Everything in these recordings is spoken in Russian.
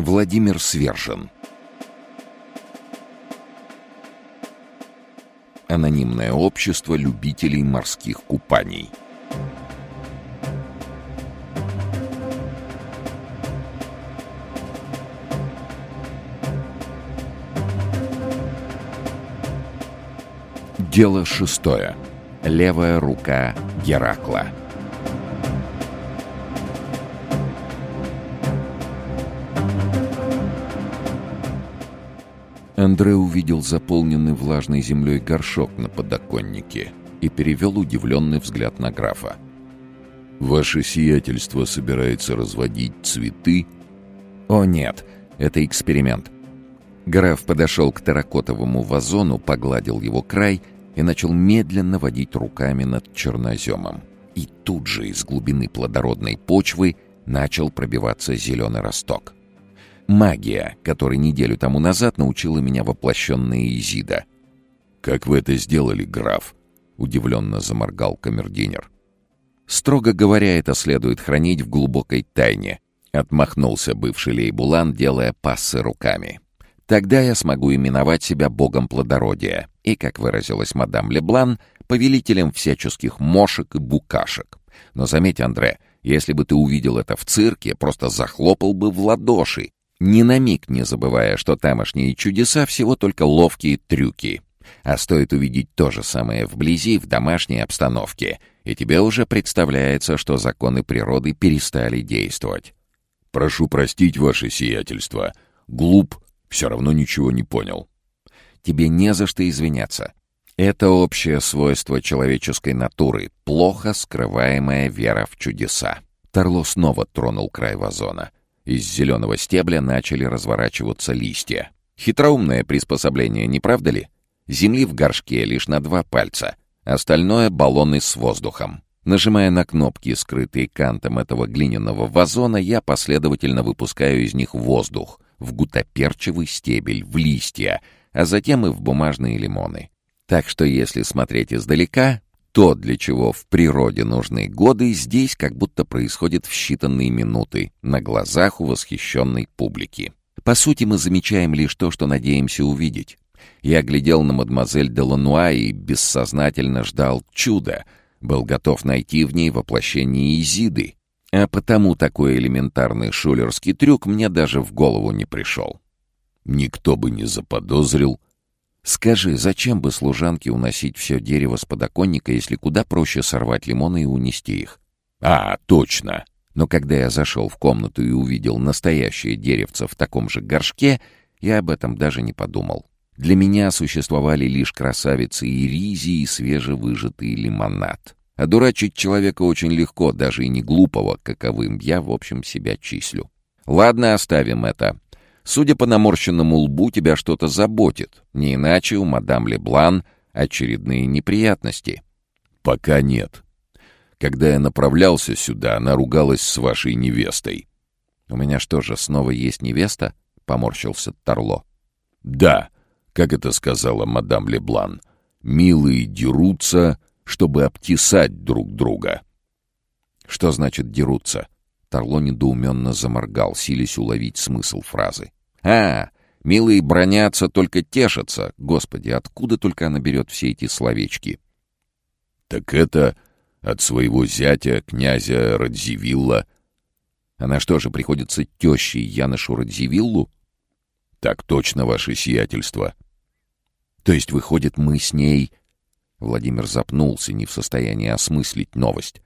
Владимир Свержен Анонимное общество любителей морских купаний Дело шестое. Левая рука Геракла. Андре увидел заполненный влажной землей горшок на подоконнике и перевел удивленный взгляд на графа. «Ваше сиятельство собирается разводить цветы?» «О нет, это эксперимент». Граф подошел к терракотовому вазону, погладил его край и начал медленно водить руками над черноземом. И тут же из глубины плодородной почвы начал пробиваться зеленый росток. Магия, которой неделю тому назад научила меня воплощенная Изида. «Как вы это сделали, граф?» — удивленно заморгал камердинер. «Строго говоря, это следует хранить в глубокой тайне», — отмахнулся бывший лейбулан, делая пассы руками. «Тогда я смогу именовать себя богом плодородия и, как выразилась мадам Леблан, повелителем всяческих мошек и букашек. Но заметь, Андре, если бы ты увидел это в цирке, просто захлопал бы в ладоши ни на миг не забывая, что тамошние чудеса всего только ловкие трюки. А стоит увидеть то же самое вблизи, в домашней обстановке, и тебе уже представляется, что законы природы перестали действовать. «Прошу простить ваше сиятельство. Глуп, все равно ничего не понял». «Тебе не за что извиняться. Это общее свойство человеческой натуры, плохо скрываемая вера в чудеса». Тарло снова тронул край вазона — из зеленого стебля начали разворачиваться листья. Хитроумное приспособление, не правда ли? Земли в горшке лишь на два пальца, остальное — баллоны с воздухом. Нажимая на кнопки, скрытые кантом этого глиняного вазона, я последовательно выпускаю из них воздух в гутоперчивый стебель, в листья, а затем и в бумажные лимоны. Так что если смотреть издалека, то, для чего в природе нужны годы, здесь как будто происходит в считанные минуты, на глазах у восхищенной публики. По сути, мы замечаем лишь то, что надеемся увидеть. Я глядел на мадемуазель де Лануа и бессознательно ждал чуда, был готов найти в ней воплощение Изиды, а потому такой элементарный шулерский трюк мне даже в голову не пришел. Никто бы не заподозрил, Скажи, зачем бы служанке уносить все дерево с подоконника, если куда проще сорвать лимоны и унести их? А, точно! Но когда я зашел в комнату и увидел настоящее деревце в таком же горшке, я об этом даже не подумал. Для меня существовали лишь красавицы и ризи и свежевыжатый лимонад. А дурачить человека очень легко, даже и не глупого, каковым я, в общем, себя числю. Ладно, оставим это. Судя по наморщенному лбу, тебя что-то заботит. Не иначе у мадам Леблан очередные неприятности. Пока нет. Когда я направлялся сюда, она ругалась с вашей невестой. У меня что же, снова есть невеста? Поморщился Торло. Да, как это сказала мадам Леблан. Милые дерутся, чтобы обтесать друг друга. Что значит дерутся? Торло недоуменно заморгал, силясь уловить смысл фразы. «А, милые бронятся, только тешатся. Господи, откуда только она берет все эти словечки?» «Так это от своего зятя, князя Радзивилла». «Она что же, приходится тещей Яношу Радзивиллу?» «Так точно, ваше сиятельство». «То есть, выходит, мы с ней...» Владимир запнулся, не в состоянии осмыслить новость.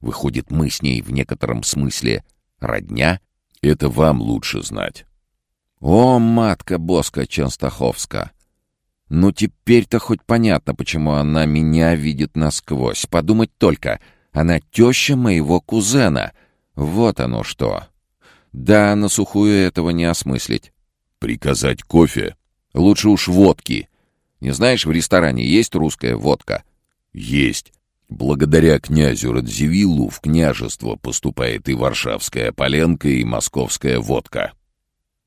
Выходит, мы с ней в некотором смысле родня? Это вам лучше знать. О, матка Боска Ченстаховска! Ну теперь-то хоть понятно, почему она меня видит насквозь. Подумать только, она теща моего кузена. Вот оно что. Да, на сухую этого не осмыслить. Приказать кофе? Лучше уж водки. Не знаешь, в ресторане есть русская водка? Есть. Благодаря князю Радзивиллу в княжество поступает и варшавская поленка, и московская водка.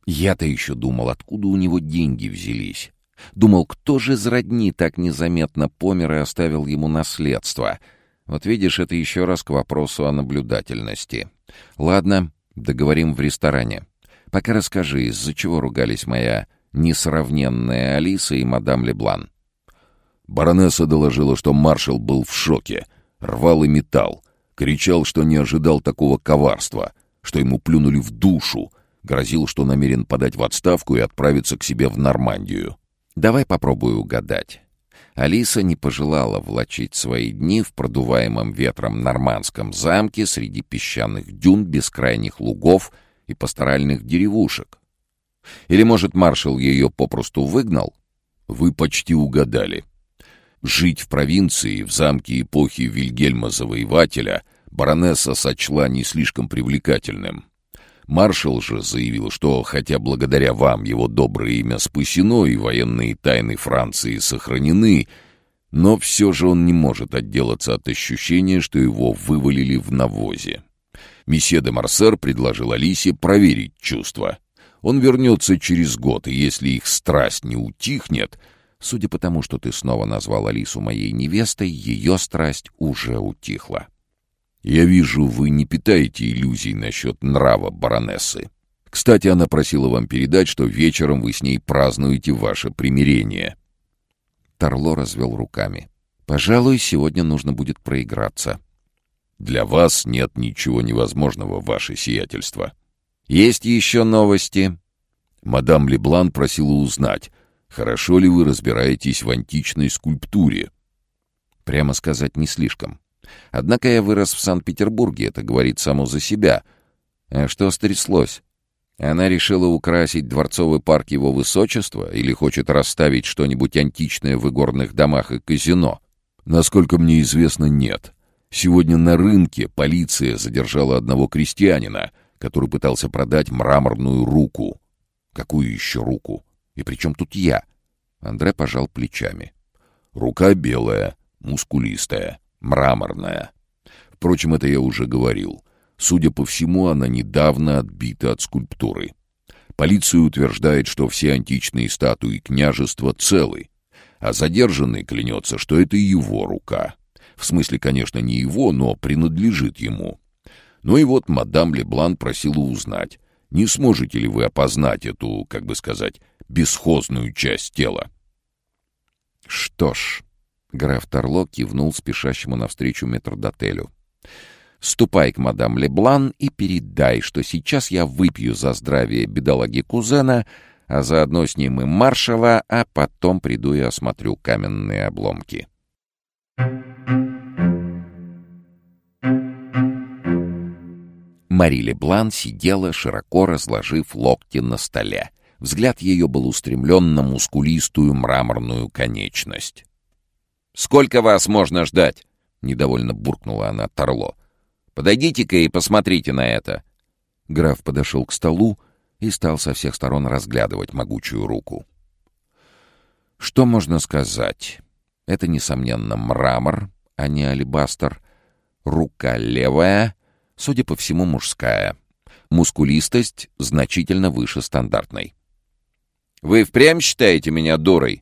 Я-то еще думал, откуда у него деньги взялись. Думал, кто же из родни так незаметно помер и оставил ему наследство. Вот видишь, это еще раз к вопросу о наблюдательности. Ладно, договорим в ресторане. Пока расскажи, из-за чего ругались моя несравненная Алиса и мадам Леблан. Баронесса доложила, что маршал был в шоке, рвал и металл, кричал, что не ожидал такого коварства, что ему плюнули в душу, грозил, что намерен подать в отставку и отправиться к себе в Нормандию. Давай попробую угадать. Алиса не пожелала влачить свои дни в продуваемом ветром нормандском замке среди песчаных дюн, бескрайних лугов и пасторальных деревушек. Или, может, маршал ее попросту выгнал? Вы почти угадали. Жить в провинции, в замке эпохи Вильгельма Завоевателя, баронесса сочла не слишком привлекательным. Маршал же заявил, что хотя благодаря вам его доброе имя спасено и военные тайны Франции сохранены, но все же он не может отделаться от ощущения, что его вывалили в навозе. Месье де Марсер предложил Алисе проверить чувства. Он вернется через год, и если их страсть не утихнет, судя по тому, что ты снова назвал Алису моей невестой, ее страсть уже утихла. Я вижу, вы не питаете иллюзий насчет нрава баронессы. Кстати, она просила вам передать, что вечером вы с ней празднуете ваше примирение. Тарло развел руками. Пожалуй, сегодня нужно будет проиграться. Для вас нет ничего невозможного, ваше сиятельство. Есть еще новости. Мадам Леблан просила узнать, хорошо ли вы разбираетесь в античной скульптуре. Прямо сказать, не слишком. Однако я вырос в Санкт-Петербурге, это говорит само за себя. А что стряслось? Она решила украсить дворцовый парк его высочества или хочет расставить что-нибудь античное в игорных домах и казино? Насколько мне известно, нет. Сегодня на рынке полиция задержала одного крестьянина, который пытался продать мраморную руку. Какую еще руку? И при чем тут я? Андре пожал плечами. Рука белая, мускулистая мраморная. Впрочем, это я уже говорил. Судя по всему, она недавно отбита от скульптуры. Полиция утверждает, что все античные статуи княжества целы, а задержанный клянется, что это его рука. В смысле, конечно, не его, но принадлежит ему. Ну и вот мадам Леблан просила узнать, не сможете ли вы опознать эту, как бы сказать, бесхозную часть тела. Что ж, Граф Торло кивнул спешащему навстречу метрдотелю. «Ступай к мадам Леблан и передай, что сейчас я выпью за здравие бедолаги-кузена, а заодно с ним и маршала, а потом приду и осмотрю каменные обломки». Мари Леблан сидела, широко разложив локти на столе. Взгляд ее был устремлен на мускулистую мраморную конечность. «Сколько вас можно ждать?» — недовольно буркнула она Торло. «Подойдите-ка и посмотрите на это». Граф подошел к столу и стал со всех сторон разглядывать могучую руку. Что можно сказать? Это, несомненно, мрамор, а не алебастр. Рука левая, судя по всему, мужская. Мускулистость значительно выше стандартной. «Вы впрямь считаете меня дурой?»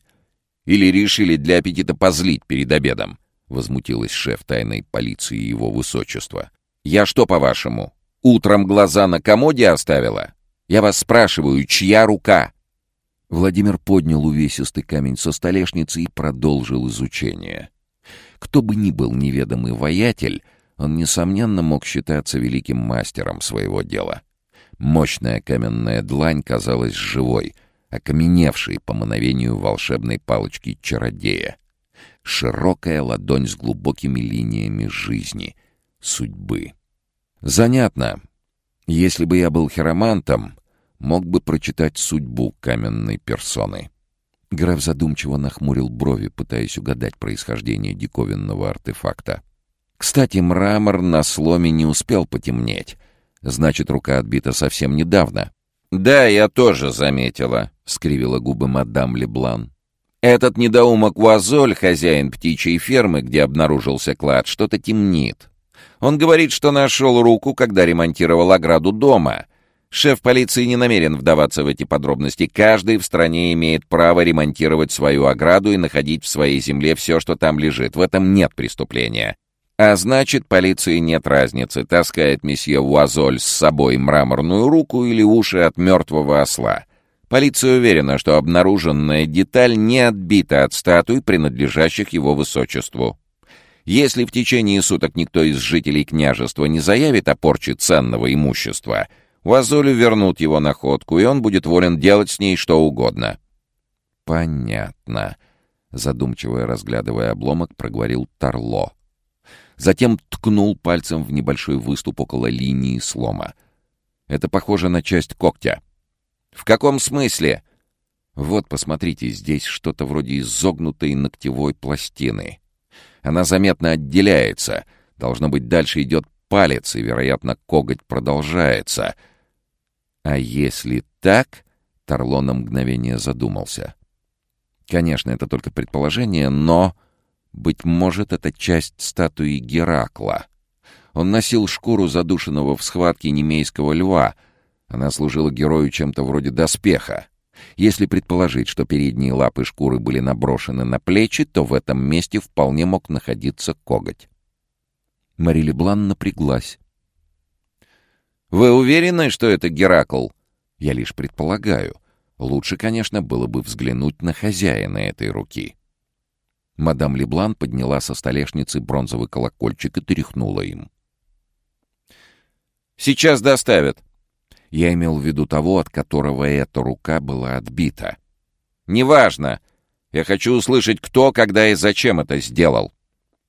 Или решили для аппетита позлить перед обедом?» — возмутилась шеф тайной полиции его высочества. «Я что, по-вашему, утром глаза на комоде оставила? Я вас спрашиваю, чья рука?» Владимир поднял увесистый камень со столешницы и продолжил изучение. Кто бы ни был неведомый воятель, он, несомненно, мог считаться великим мастером своего дела. Мощная каменная длань казалась живой — окаменевший по мановению волшебной палочки чародея. Широкая ладонь с глубокими линиями жизни, судьбы. Занятно. Если бы я был хиромантом, мог бы прочитать судьбу каменной персоны. Граф задумчиво нахмурил брови, пытаясь угадать происхождение диковинного артефакта. Кстати, мрамор на сломе не успел потемнеть. Значит, рука отбита совсем недавно. «Да, я тоже заметила», — скривила губы мадам Леблан. «Этот недоумок Вазоль, хозяин птичьей фермы, где обнаружился клад, что-то темнит. Он говорит, что нашел руку, когда ремонтировал ограду дома. Шеф полиции не намерен вдаваться в эти подробности. Каждый в стране имеет право ремонтировать свою ограду и находить в своей земле все, что там лежит. В этом нет преступления. А значит, полиции нет разницы, таскает месье Уазоль с собой мраморную руку или уши от мертвого осла. Полиция уверена, что обнаруженная деталь не отбита от статуй, принадлежащих его высочеству. Если в течение суток никто из жителей княжества не заявит о порче ценного имущества, Уазолю вернут его находку, и он будет волен делать с ней что угодно. «Понятно», — задумчиво разглядывая обломок, проговорил Тарло. Затем ткнул пальцем в небольшой выступ около линии слома. «Это похоже на часть когтя». «В каком смысле?» «Вот, посмотрите, здесь что-то вроде изогнутой ногтевой пластины. Она заметно отделяется. Должно быть, дальше идет палец, и, вероятно, коготь продолжается. А если так...» Тарло на мгновение задумался. «Конечно, это только предположение, но...» Быть может, это часть статуи Геракла. Он носил шкуру задушенного в схватке немейского льва — она служила герою чем-то вроде доспеха. Если предположить, что передние лапы шкуры были наброшены на плечи, то в этом месте вполне мог находиться коготь. Мари Леблан напряглась. «Вы уверены, что это Геракл?» «Я лишь предполагаю. Лучше, конечно, было бы взглянуть на хозяина этой руки». Мадам Леблан подняла со столешницы бронзовый колокольчик и тряхнула им. «Сейчас доставят», я имел в виду того, от которого эта рука была отбита. «Неважно. Я хочу услышать, кто, когда и зачем это сделал».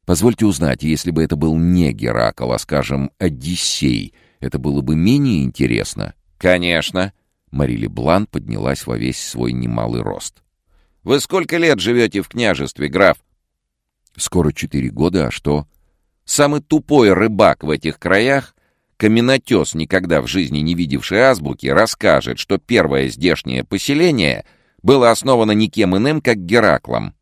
Позвольте узнать, если бы это был не Геракл, а, скажем, Одиссей, это было бы менее интересно? Конечно. Марили Блан поднялась во весь свой немалый рост. Вы сколько лет живете в княжестве, граф? Скоро четыре года, а что? Самый тупой рыбак в этих краях Каменотес, никогда в жизни не видевший азбуки, расскажет, что первое здешнее поселение было основано никем иным, как Гераклом.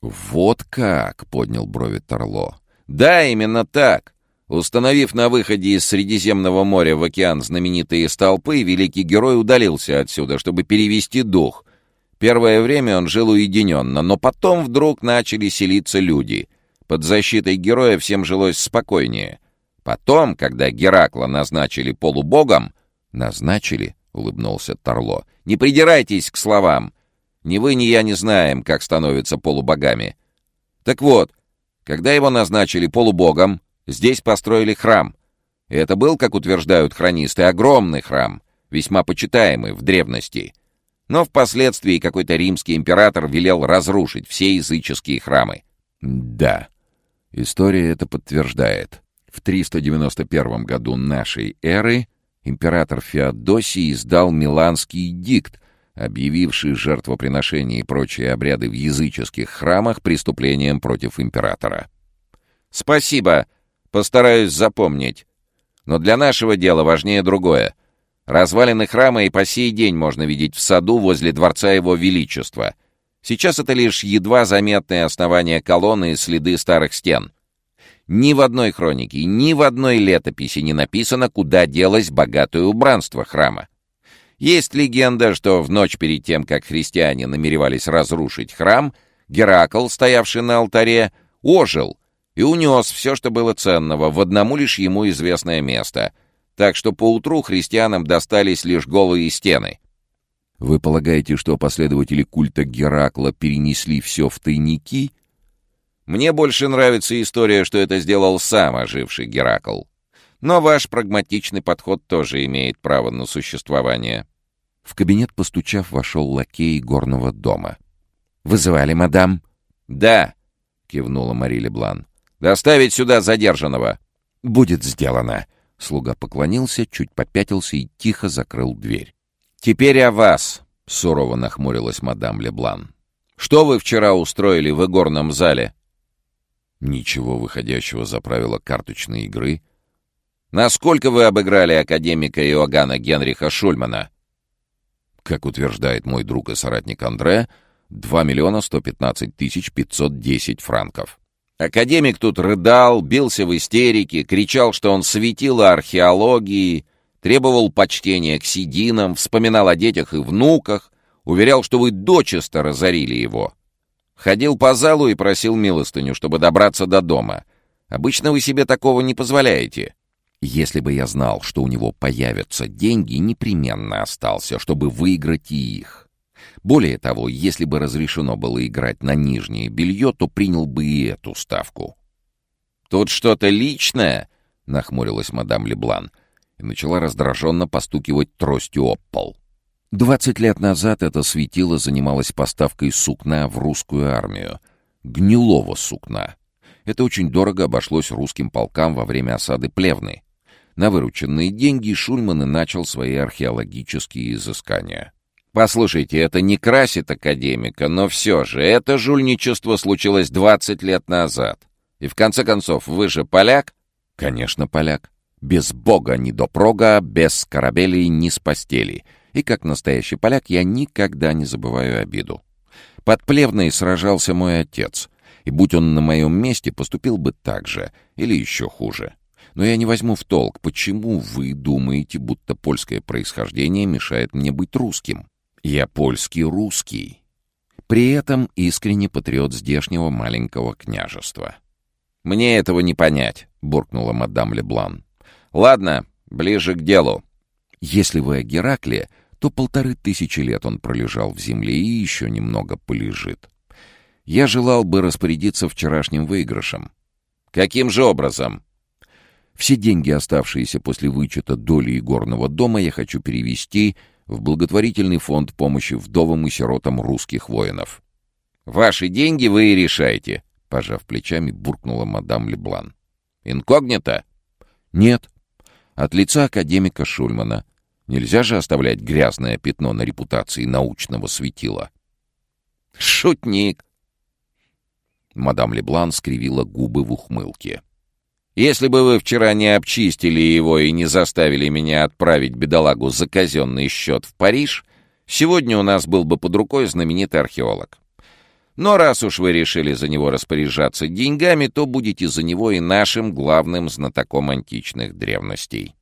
«Вот как!» — поднял брови Торло. «Да, именно так. Установив на выходе из Средиземного моря в океан знаменитые столпы, великий герой удалился отсюда, чтобы перевести дух. Первое время он жил уединенно, но потом вдруг начали селиться люди. Под защитой героя всем жилось спокойнее. Потом, когда Геракла назначили полубогом... Назначили, улыбнулся Торло. Не придирайтесь к словам. Ни вы, ни я не знаем, как становятся полубогами. Так вот, когда его назначили полубогом, здесь построили храм. И это был, как утверждают хронисты, огромный храм, весьма почитаемый в древности. Но впоследствии какой-то римский император велел разрушить все языческие храмы. Да, история это подтверждает. В 391 году нашей эры император Феодосий издал Миланский дикт, объявивший жертвоприношения и прочие обряды в языческих храмах преступлением против императора. «Спасибо. Постараюсь запомнить. Но для нашего дела важнее другое. Развалины храма и по сей день можно видеть в саду возле Дворца Его Величества. Сейчас это лишь едва заметные основания колонны и следы старых стен. Ни в одной хронике, ни в одной летописи не написано, куда делось богатое убранство храма. Есть легенда, что в ночь перед тем, как христиане намеревались разрушить храм, Геракл, стоявший на алтаре, ожил и унес все, что было ценного, в одному лишь ему известное место. Так что поутру христианам достались лишь голые стены. Вы полагаете, что последователи культа Геракла перенесли все в тайники — мне больше нравится история, что это сделал сам оживший Геракл. Но ваш прагматичный подход тоже имеет право на существование». В кабинет, постучав, вошел лакей горного дома. «Вызывали, мадам?» «Да», — кивнула Мари Леблан. «Доставить сюда задержанного». «Будет сделано». Слуга поклонился, чуть попятился и тихо закрыл дверь. «Теперь о вас», — сурово нахмурилась мадам Леблан. «Что вы вчера устроили в игорном зале?» Ничего выходящего за правила карточной игры. Насколько вы обыграли академика Иоганна Генриха Шульмана? Как утверждает мой друг и соратник Андре, 2 миллиона 115 тысяч 510 франков. Академик тут рыдал, бился в истерике, кричал, что он светило археологии, требовал почтения к сединам, вспоминал о детях и внуках, уверял, что вы дочисто разорили его. Ходил по залу и просил милостыню, чтобы добраться до дома. Обычно вы себе такого не позволяете». Если бы я знал, что у него появятся деньги, непременно остался, чтобы выиграть и их. Более того, если бы разрешено было играть на нижнее белье, то принял бы и эту ставку. «Тут что-то личное?» — нахмурилась мадам Леблан и начала раздраженно постукивать тростью об пол. Двадцать лет назад это светило занималось поставкой сукна в русскую армию. Гнилого сукна. Это очень дорого обошлось русским полкам во время осады Плевны. На вырученные деньги Шульман и начал свои археологические изыскания. Послушайте, это не красит академика, но все же, это жульничество случилось 20 лет назад. И в конце концов, вы же поляк? Конечно, поляк. Без бога ни до прога, без корабелей ни с постели. И как настоящий поляк я никогда не забываю обиду. Под Плевной сражался мой отец, и будь он на моем месте, поступил бы так же, или еще хуже. Но я не возьму в толк, почему вы думаете, будто польское происхождение мешает мне быть русским. Я польский русский. При этом искренне патриот здешнего маленького княжества. «Мне этого не понять», — буркнула мадам Леблан. «Ладно, ближе к делу». «Если вы о Геракле, то полторы тысячи лет он пролежал в земле и еще немного полежит. Я желал бы распорядиться вчерашним выигрышем». «Каким же образом?» «Все деньги, оставшиеся после вычета доли игорного дома, я хочу перевести в благотворительный фонд помощи вдовам и сиротам русских воинов. «Ваши деньги вы и решаете», — пожав плечами, буркнула мадам Леблан. «Инкогнито?» «Нет. От лица академика Шульмана. Нельзя же оставлять грязное пятно на репутации научного светила». «Шутник!» Мадам Леблан скривила губы в ухмылке. Если бы вы вчера не обчистили его и не заставили меня отправить бедолагу за казенный счет в Париж, сегодня у нас был бы под рукой знаменитый археолог. Но раз уж вы решили за него распоряжаться деньгами, то будете за него и нашим главным знатоком античных древностей.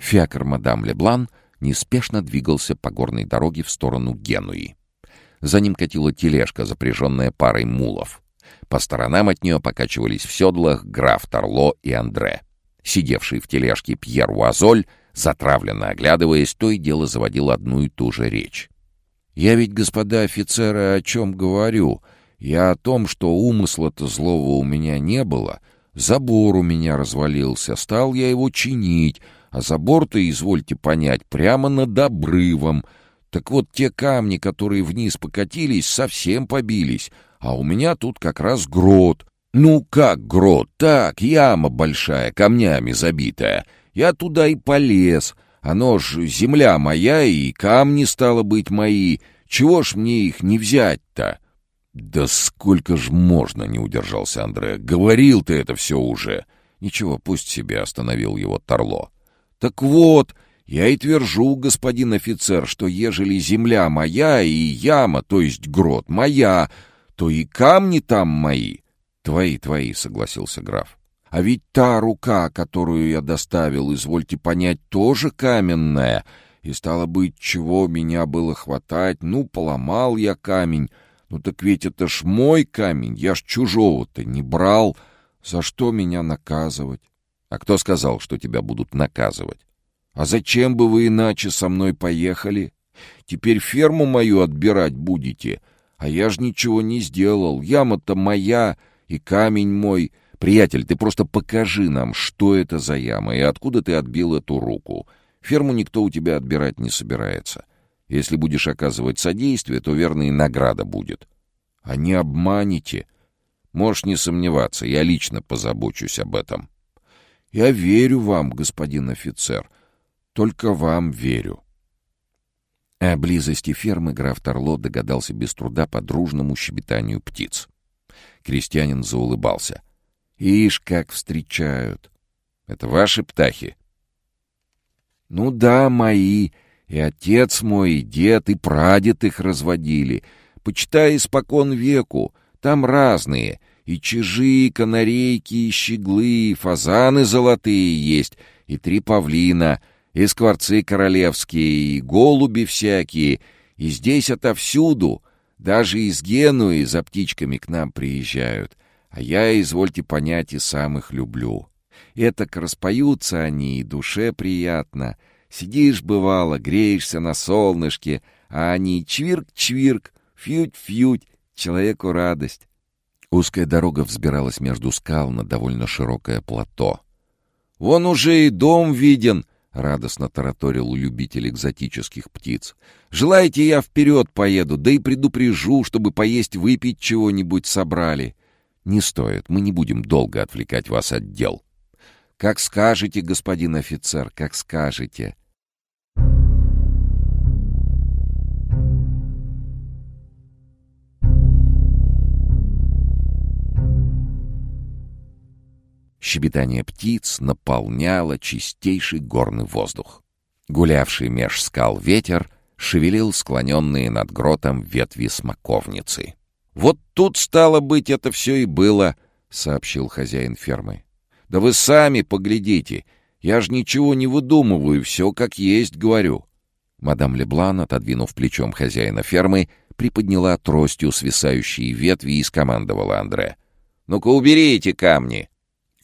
Фиакр мадам Леблан неспешно двигался по горной дороге в сторону Генуи. За ним катила тележка, запряженная парой мулов. По сторонам от нее покачивались в седлах граф Торло и Андре. Сидевший в тележке Пьер Уазоль, затравленно оглядываясь, то и дело заводил одну и ту же речь. «Я ведь, господа офицеры, о чем говорю? Я о том, что умысла-то злого у меня не было. Забор у меня развалился, стал я его чинить, а забор-то, извольте понять, прямо над обрывом — так вот, те камни, которые вниз покатились, совсем побились, а у меня тут как раз грот. Ну как грот? Так, яма большая, камнями забитая. Я туда и полез. Оно ж земля моя, и камни, стало быть, мои. Чего ж мне их не взять-то? «Да сколько ж можно?» — не удержался Андре. «Говорил ты это все уже!» «Ничего, пусть себе», — остановил его Торло. «Так вот, я и твержу, господин офицер, что ежели земля моя и яма, то есть грот, моя, то и камни там мои. Твои, твои, согласился граф. А ведь та рука, которую я доставил, извольте понять, тоже каменная. И стало быть, чего меня было хватать, ну, поломал я камень. Ну так ведь это ж мой камень, я ж чужого-то не брал. За что меня наказывать? А кто сказал, что тебя будут наказывать? А зачем бы вы иначе со мной поехали? Теперь ферму мою отбирать будете. А я ж ничего не сделал. Яма-то моя и камень мой. Приятель, ты просто покажи нам, что это за яма и откуда ты отбил эту руку. Ферму никто у тебя отбирать не собирается. Если будешь оказывать содействие, то верно и награда будет. А не обманете. Можешь не сомневаться, я лично позабочусь об этом. Я верю вам, господин офицер. Только вам верю». О близости фермы граф Торло догадался без труда по дружному щебетанию птиц. Крестьянин заулыбался. «Ишь, как встречают! Это ваши птахи?» «Ну да, мои. И отец мой, и дед, и прадед их разводили. Почитай, испокон веку. Там разные. И чижи, и канарейки, и щеглы, и фазаны золотые есть, и три павлина — и скворцы королевские, и голуби всякие, и здесь отовсюду. Даже из Генуи за птичками к нам приезжают, а я, извольте понять, и сам их люблю. Этак распоются они, и душе приятно. Сидишь, бывало, греешься на солнышке, а они чвирк-чвирк, фють-фють, человеку радость. Узкая дорога взбиралась между скал на довольно широкое плато. «Вон уже и дом виден!» — радостно тараторил любитель экзотических птиц. «Желаете, я вперед поеду, да и предупрежу, чтобы поесть-выпить чего-нибудь собрали?» «Не стоит, мы не будем долго отвлекать вас от дел». «Как скажете, господин офицер, как скажете». Щебетание птиц наполняло чистейший горный воздух. Гулявший меж скал ветер шевелил склоненные над гротом ветви смоковницы. «Вот тут, стало быть, это все и было», — сообщил хозяин фермы. «Да вы сами поглядите. Я ж ничего не выдумываю, все как есть говорю». Мадам Леблан, отодвинув плечом хозяина фермы, приподняла тростью свисающие ветви и скомандовала Андре. «Ну-ка, убери эти камни!»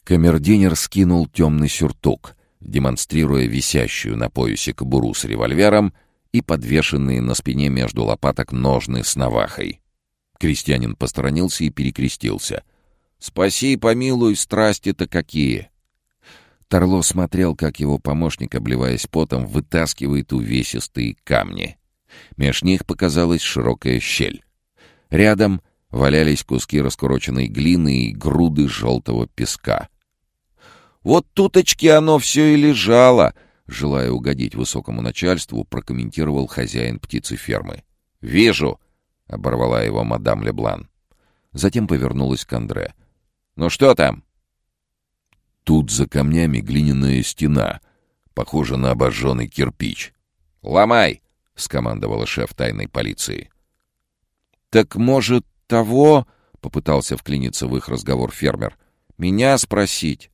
Камердинер скинул темный сюртук, демонстрируя висящую на поясе кобуру с револьвером и подвешенные на спине между лопаток ножны с навахой. Крестьянин посторонился и перекрестился. «Спаси и помилуй, страсти-то какие!» Торло смотрел, как его помощник, обливаясь потом, вытаскивает увесистые камни. Меж них показалась широкая щель. Рядом валялись куски раскуроченной глины и груды желтого песка. Вот туточки оно все и лежало, желая угодить высокому начальству, прокомментировал хозяин птицефермы. «Вижу!» — оборвала его мадам Леблан. Затем повернулась к Андре. «Ну что там?» Тут за камнями глиняная стена, похожа на обожженный кирпич. «Ломай!» — скомандовала шеф тайной полиции. «Так, может, того...» — попытался вклиниться в их разговор фермер. «Меня спросить?»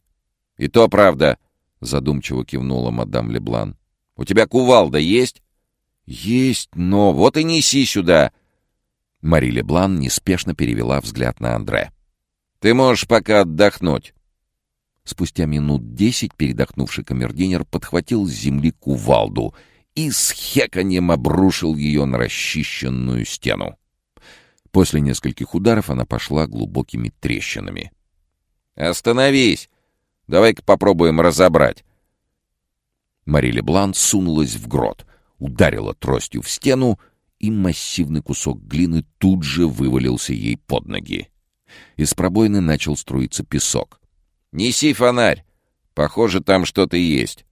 «И то правда», — задумчиво кивнула мадам Леблан. «У тебя кувалда есть?» «Есть, но вот и неси сюда!» Мари Леблан неспешно перевела взгляд на Андре. «Ты можешь пока отдохнуть». Спустя минут десять передохнувший камердинер подхватил с земли кувалду и с хеканьем обрушил ее на расчищенную стену. После нескольких ударов она пошла глубокими трещинами. «Остановись!» Давай-ка попробуем разобрать. Мари Леблан сунулась в грот, ударила тростью в стену, и массивный кусок глины тут же вывалился ей под ноги. Из пробоины начал струиться песок. «Неси фонарь! Похоже, там что-то есть».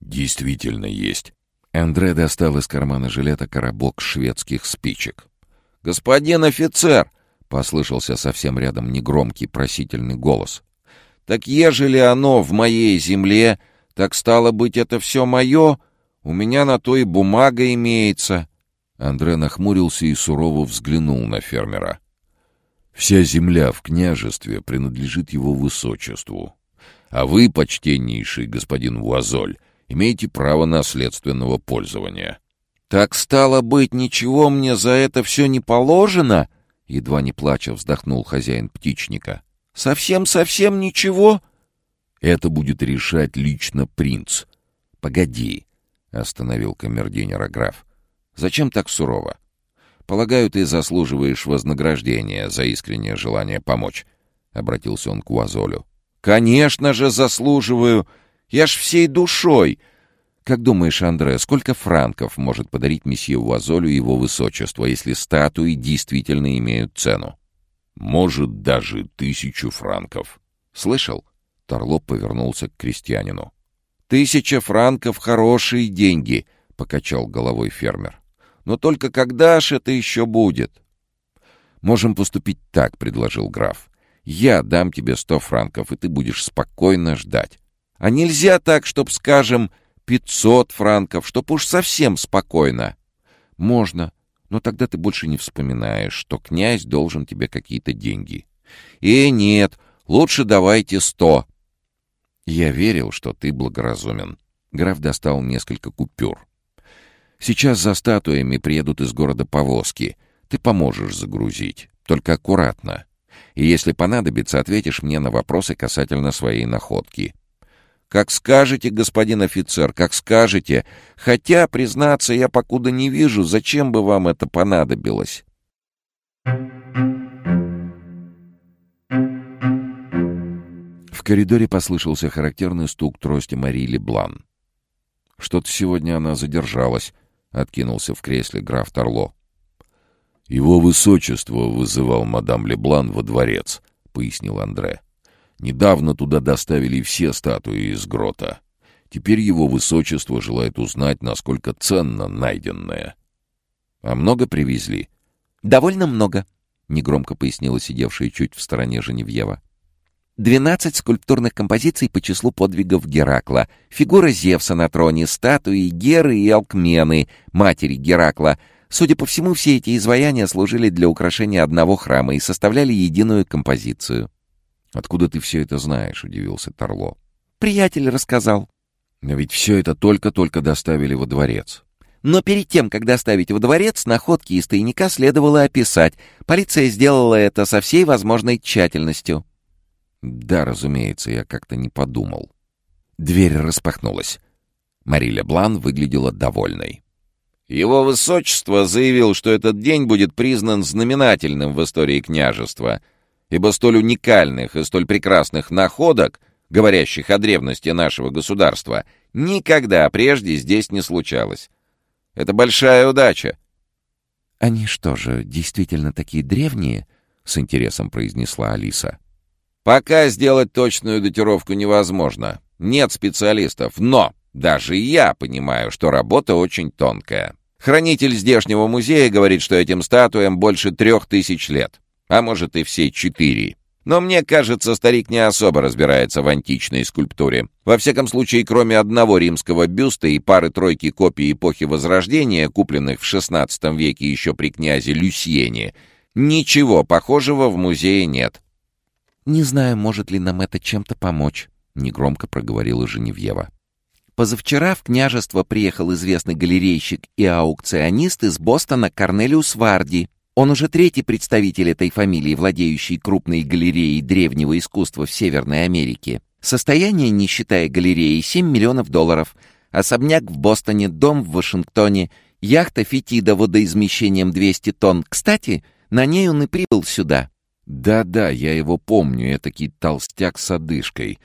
«Действительно есть». Андре достал из кармана жилета коробок шведских спичек. «Господин офицер!» — послышался совсем рядом негромкий просительный голос. Так ежели оно в моей земле, так стало быть, это все мое, у меня на то и бумага имеется». Андре нахмурился и сурово взглянул на фермера. «Вся земля в княжестве принадлежит его высочеству. А вы, почтеннейший господин Вуазоль, имеете право наследственного пользования». «Так стало быть, ничего мне за это все не положено?» Едва не плача вздохнул хозяин птичника. Совсем-совсем ничего? Это будет решать лично принц. Погоди, остановил камердинера граф. Зачем так сурово? Полагаю, ты заслуживаешь вознаграждения за искреннее желание помочь, обратился он к Уазолю. Конечно же, заслуживаю. Я ж всей душой. Как думаешь, Андре, сколько франков может подарить месье Уазолю его высочество, если статуи действительно имеют цену? Может, даже тысячу франков. Слышал? Торлоп повернулся к крестьянину. «Тысяча франков — хорошие деньги», — покачал головой фермер. «Но только когда ж это еще будет?» «Можем поступить так», — предложил граф. «Я дам тебе сто франков, и ты будешь спокойно ждать. А нельзя так, чтоб, скажем, пятьсот франков, чтоб уж совсем спокойно». «Можно, но тогда ты больше не вспоминаешь, что князь должен тебе какие-то деньги. И нет, лучше давайте сто. Я верил, что ты благоразумен. Граф достал несколько купюр. Сейчас за статуями приедут из города повозки. Ты поможешь загрузить, только аккуратно. И если понадобится, ответишь мне на вопросы касательно своей находки. «Как скажете, господин офицер, как скажете. Хотя, признаться, я покуда не вижу, зачем бы вам это понадобилось». В коридоре послышался характерный стук трости Марии Леблан. «Что-то сегодня она задержалась», — откинулся в кресле граф Торло. «Его высочество вызывал мадам Леблан во дворец», — пояснил Андре. «Недавно туда доставили все статуи из грота. Теперь его высочество желает узнать, насколько ценно найденное». «А много привезли?» «Довольно много», — негромко пояснила сидевшая чуть в стороне Женевьева. «Двенадцать скульптурных композиций по числу подвигов Геракла, фигура Зевса на троне, статуи Геры и Алкмены, матери Геракла — Судя по всему, все эти изваяния служили для украшения одного храма и составляли единую композицию. «Откуда ты все это знаешь?» — удивился Торло. «Приятель рассказал». «Но ведь все это только-только доставили во дворец». Но перед тем, как доставить во дворец, находки из тайника следовало описать. Полиция сделала это со всей возможной тщательностью. Да, разумеется, я как-то не подумал. Дверь распахнулась. Мари Блан выглядела довольной. Его высочество заявил, что этот день будет признан знаменательным в истории княжества, ибо столь уникальных и столь прекрасных находок, говорящих о древности нашего государства, никогда прежде здесь не случалось. Это большая удача. «Они что же, действительно такие древние?» — с интересом произнесла Алиса. «Пока сделать точную датировку невозможно. Нет специалистов, но даже я понимаю, что работа очень тонкая. Хранитель здешнего музея говорит, что этим статуям больше трех тысяч лет, а может и все четыре. Но мне кажется, старик не особо разбирается в античной скульптуре. Во всяком случае, кроме одного римского бюста и пары-тройки копий эпохи Возрождения, купленных в XVI веке еще при князе Люсьене, ничего похожего в музее нет. «Не знаю, может ли нам это чем-то помочь», — негромко проговорила Женевьева. Позавчера в княжество приехал известный галерейщик и аукционист из Бостона Корнелиус Варди. Он уже третий представитель этой фамилии, владеющий крупной галереей древнего искусства в Северной Америке. Состояние, не считая галереи, 7 миллионов долларов. Особняк в Бостоне, дом в Вашингтоне, яхта Фетида водоизмещением 200 тонн. Кстати, на ней он и прибыл сюда. «Да-да, я его помню, этакий толстяк с одышкой»,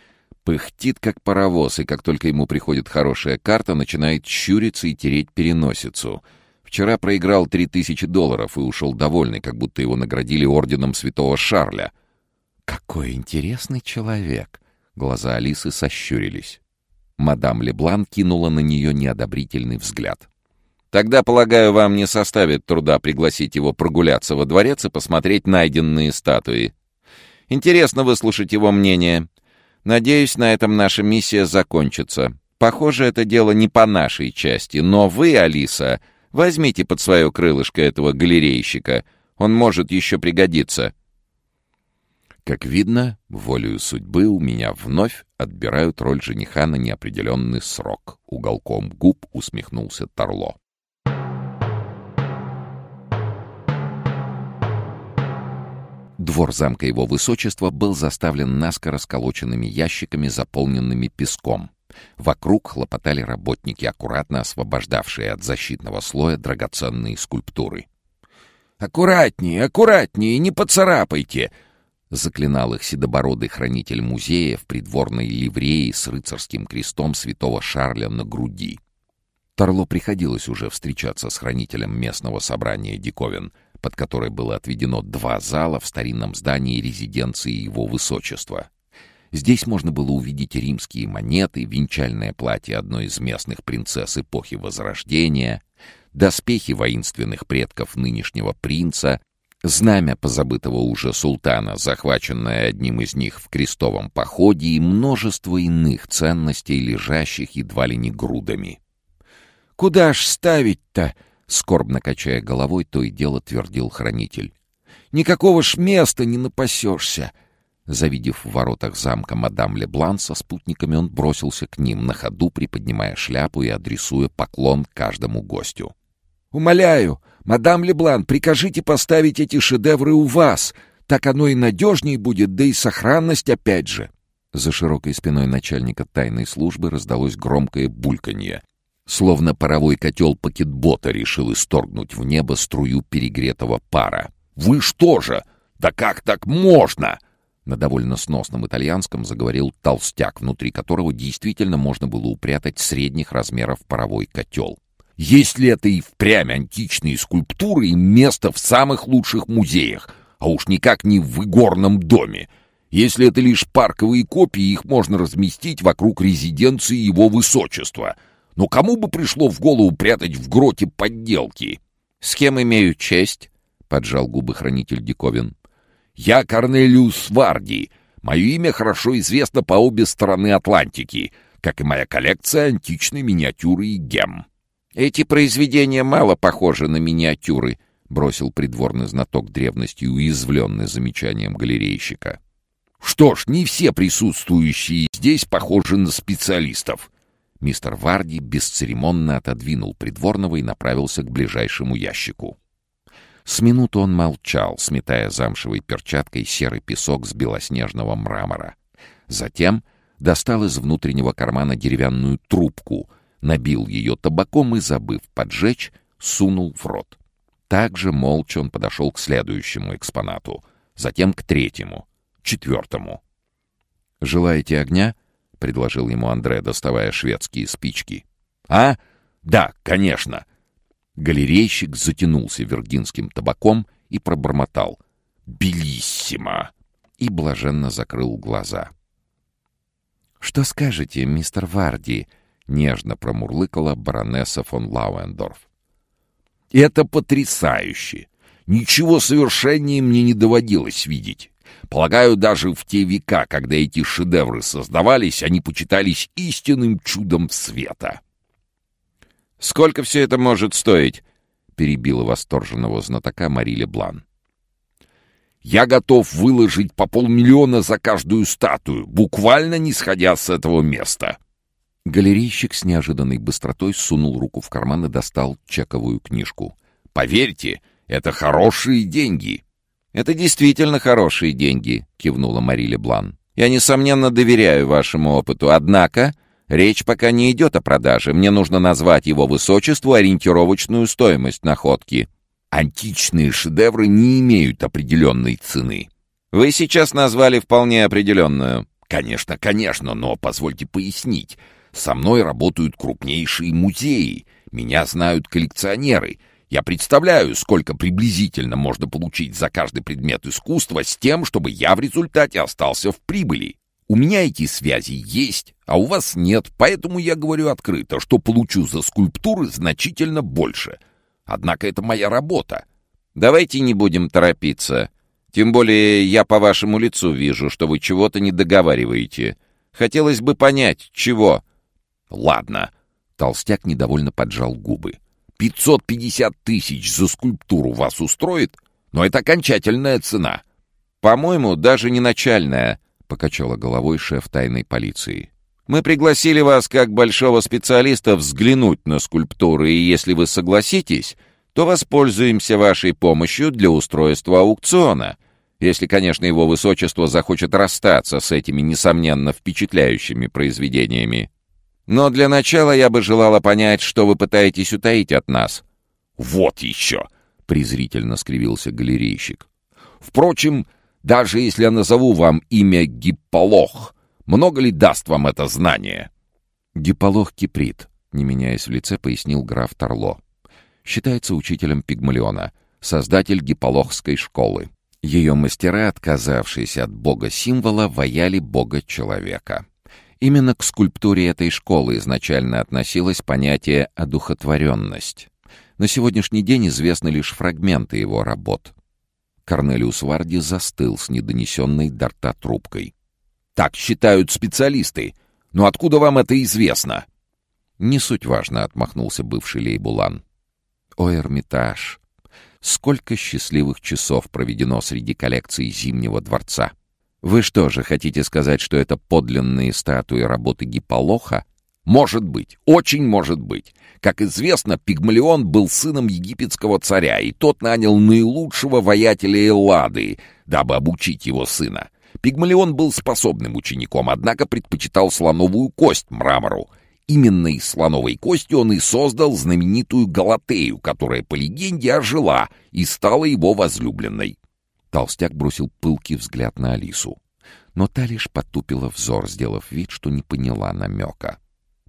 Пыхтит, как паровоз, и как только ему приходит хорошая карта, начинает щуриться и тереть переносицу. Вчера проиграл три тысячи долларов и ушел довольный, как будто его наградили орденом святого Шарля. «Какой интересный человек!» Глаза Алисы сощурились. Мадам Леблан кинула на нее неодобрительный взгляд. «Тогда, полагаю, вам не составит труда пригласить его прогуляться во дворец и посмотреть найденные статуи. Интересно выслушать его мнение. Надеюсь, на этом наша миссия закончится. Похоже, это дело не по нашей части, но вы, Алиса, возьмите под свое крылышко этого галерейщика. Он может еще пригодиться». Как видно, волею судьбы у меня вновь отбирают роль жениха на неопределенный срок. Уголком губ усмехнулся Торло. Двор замка его высочества был заставлен наскоро сколоченными ящиками, заполненными песком. Вокруг хлопотали работники, аккуратно освобождавшие от защитного слоя драгоценные скульптуры. «Аккуратнее, аккуратнее, не поцарапайте!» Заклинал их седобородый хранитель музея в придворной ливреи с рыцарским крестом святого Шарля на груди. Торло приходилось уже встречаться с хранителем местного собрания диковин — под которой было отведено два зала в старинном здании резиденции его высочества. Здесь можно было увидеть римские монеты, венчальное платье одной из местных принцесс эпохи Возрождения, доспехи воинственных предков нынешнего принца, знамя позабытого уже султана, захваченное одним из них в крестовом походе и множество иных ценностей, лежащих едва ли не грудами. «Куда ж ставить-то?» Скорбно качая головой, то и дело твердил хранитель. «Никакого ж места не напасешься!» Завидев в воротах замка мадам Леблан со спутниками, он бросился к ним, на ходу приподнимая шляпу и адресуя поклон каждому гостю. «Умоляю, мадам Леблан, прикажите поставить эти шедевры у вас. Так оно и надежнее будет, да и сохранность опять же». За широкой спиной начальника тайной службы раздалось громкое бульканье. Словно паровой котел пакетбота решил исторгнуть в небо струю перегретого пара. «Вы что же? Да как так можно?» На довольно сносном итальянском заговорил толстяк, внутри которого действительно можно было упрятать средних размеров паровой котел. «Если это и впрямь античные скульптуры, им место в самых лучших музеях, а уж никак не в игорном доме. Если это лишь парковые копии, их можно разместить вокруг резиденции его высочества. Но кому бы пришло в голову прятать в гроте подделки?» «С кем имею честь?» — поджал губы хранитель диковин. Я Корнелиус Варди. Мое имя хорошо известно по обе стороны Атлантики, как и моя коллекция античной миниатюры и гем. Эти произведения мало похожи на миниатюры, бросил придворный знаток древности, уязвленный замечанием галерейщика. Что ж, не все присутствующие здесь похожи на специалистов. Мистер Варди бесцеремонно отодвинул придворного и направился к ближайшему ящику. С минуту он молчал, сметая замшевой перчаткой серый песок с белоснежного мрамора. Затем достал из внутреннего кармана деревянную трубку, набил ее табаком и, забыв поджечь, сунул в рот. Также молча он подошел к следующему экспонату, затем к третьему, четвертому. «Желаете огня?» — предложил ему Андре, доставая шведские спички. «А? Да, конечно!» Галерейщик затянулся виргинским табаком и пробормотал «Белиссимо!» и блаженно закрыл глаза. «Что скажете, мистер Варди?» — нежно промурлыкала баронесса фон Лауендорф. «Это потрясающе! Ничего совершеннее мне не доводилось видеть. Полагаю, даже в те века, когда эти шедевры создавались, они почитались истинным чудом света». «Сколько все это может стоить?» — перебила восторженного знатока Мари Блан. «Я готов выложить по полмиллиона за каждую статую, буквально не сходя с этого места». Галерейщик с неожиданной быстротой сунул руку в карман и достал чековую книжку. «Поверьте, это хорошие деньги». «Это действительно хорошие деньги», — кивнула Мари Блан. «Я, несомненно, доверяю вашему опыту, однако Речь пока не идет о продаже. Мне нужно назвать его высочеству ориентировочную стоимость находки. Античные шедевры не имеют определенной цены. Вы сейчас назвали вполне определенную. Конечно, конечно, но позвольте пояснить. Со мной работают крупнейшие музеи. Меня знают коллекционеры. Я представляю, сколько приблизительно можно получить за каждый предмет искусства с тем, чтобы я в результате остался в прибыли. У меня эти связи есть, а у вас нет, поэтому я говорю открыто, что получу за скульптуры значительно больше. Однако это моя работа. Давайте не будем торопиться. Тем более я по вашему лицу вижу, что вы чего-то не договариваете. Хотелось бы понять, чего. Ладно. Толстяк недовольно поджал губы. 550 тысяч за скульптуру вас устроит? Но это окончательная цена. По-моему, даже не начальная покачала головой шеф тайной полиции. Мы пригласили вас как большого специалиста взглянуть на скульптуры, и если вы согласитесь, то воспользуемся вашей помощью для устройства аукциона, если, конечно, его высочество захочет расстаться с этими, несомненно, впечатляющими произведениями. Но для начала я бы желала понять, что вы пытаетесь утаить от нас». «Вот еще!» — презрительно скривился галерейщик. «Впрочем, даже если я назову вам имя Гипполох, много ли даст вам это знание?» «Гипполох Киприт», — не меняясь в лице, пояснил граф Торло. «Считается учителем Пигмалиона, создатель гипполохской школы. Ее мастера, отказавшиеся от бога-символа, ваяли бога-человека. Именно к скульптуре этой школы изначально относилось понятие «одухотворенность». На сегодняшний день известны лишь фрагменты его работ. Корнелиус Варди застыл с недонесенной до рта трубкой. «Так считают специалисты. Но откуда вам это известно?» «Не суть важно», — отмахнулся бывший Лейбулан. «О, Эрмитаж! Сколько счастливых часов проведено среди коллекций Зимнего дворца! Вы что же, хотите сказать, что это подлинные статуи работы Гиполоха?» Может быть, очень может быть. Как известно, Пигмалион был сыном египетского царя, и тот нанял наилучшего воятеля Эллады, дабы обучить его сына. Пигмалион был способным учеником, однако предпочитал слоновую кость мрамору. Именно из слоновой кости он и создал знаменитую Галатею, которая, по легенде, ожила и стала его возлюбленной. Толстяк бросил пылкий взгляд на Алису. Но та лишь потупила взор, сделав вид, что не поняла намека.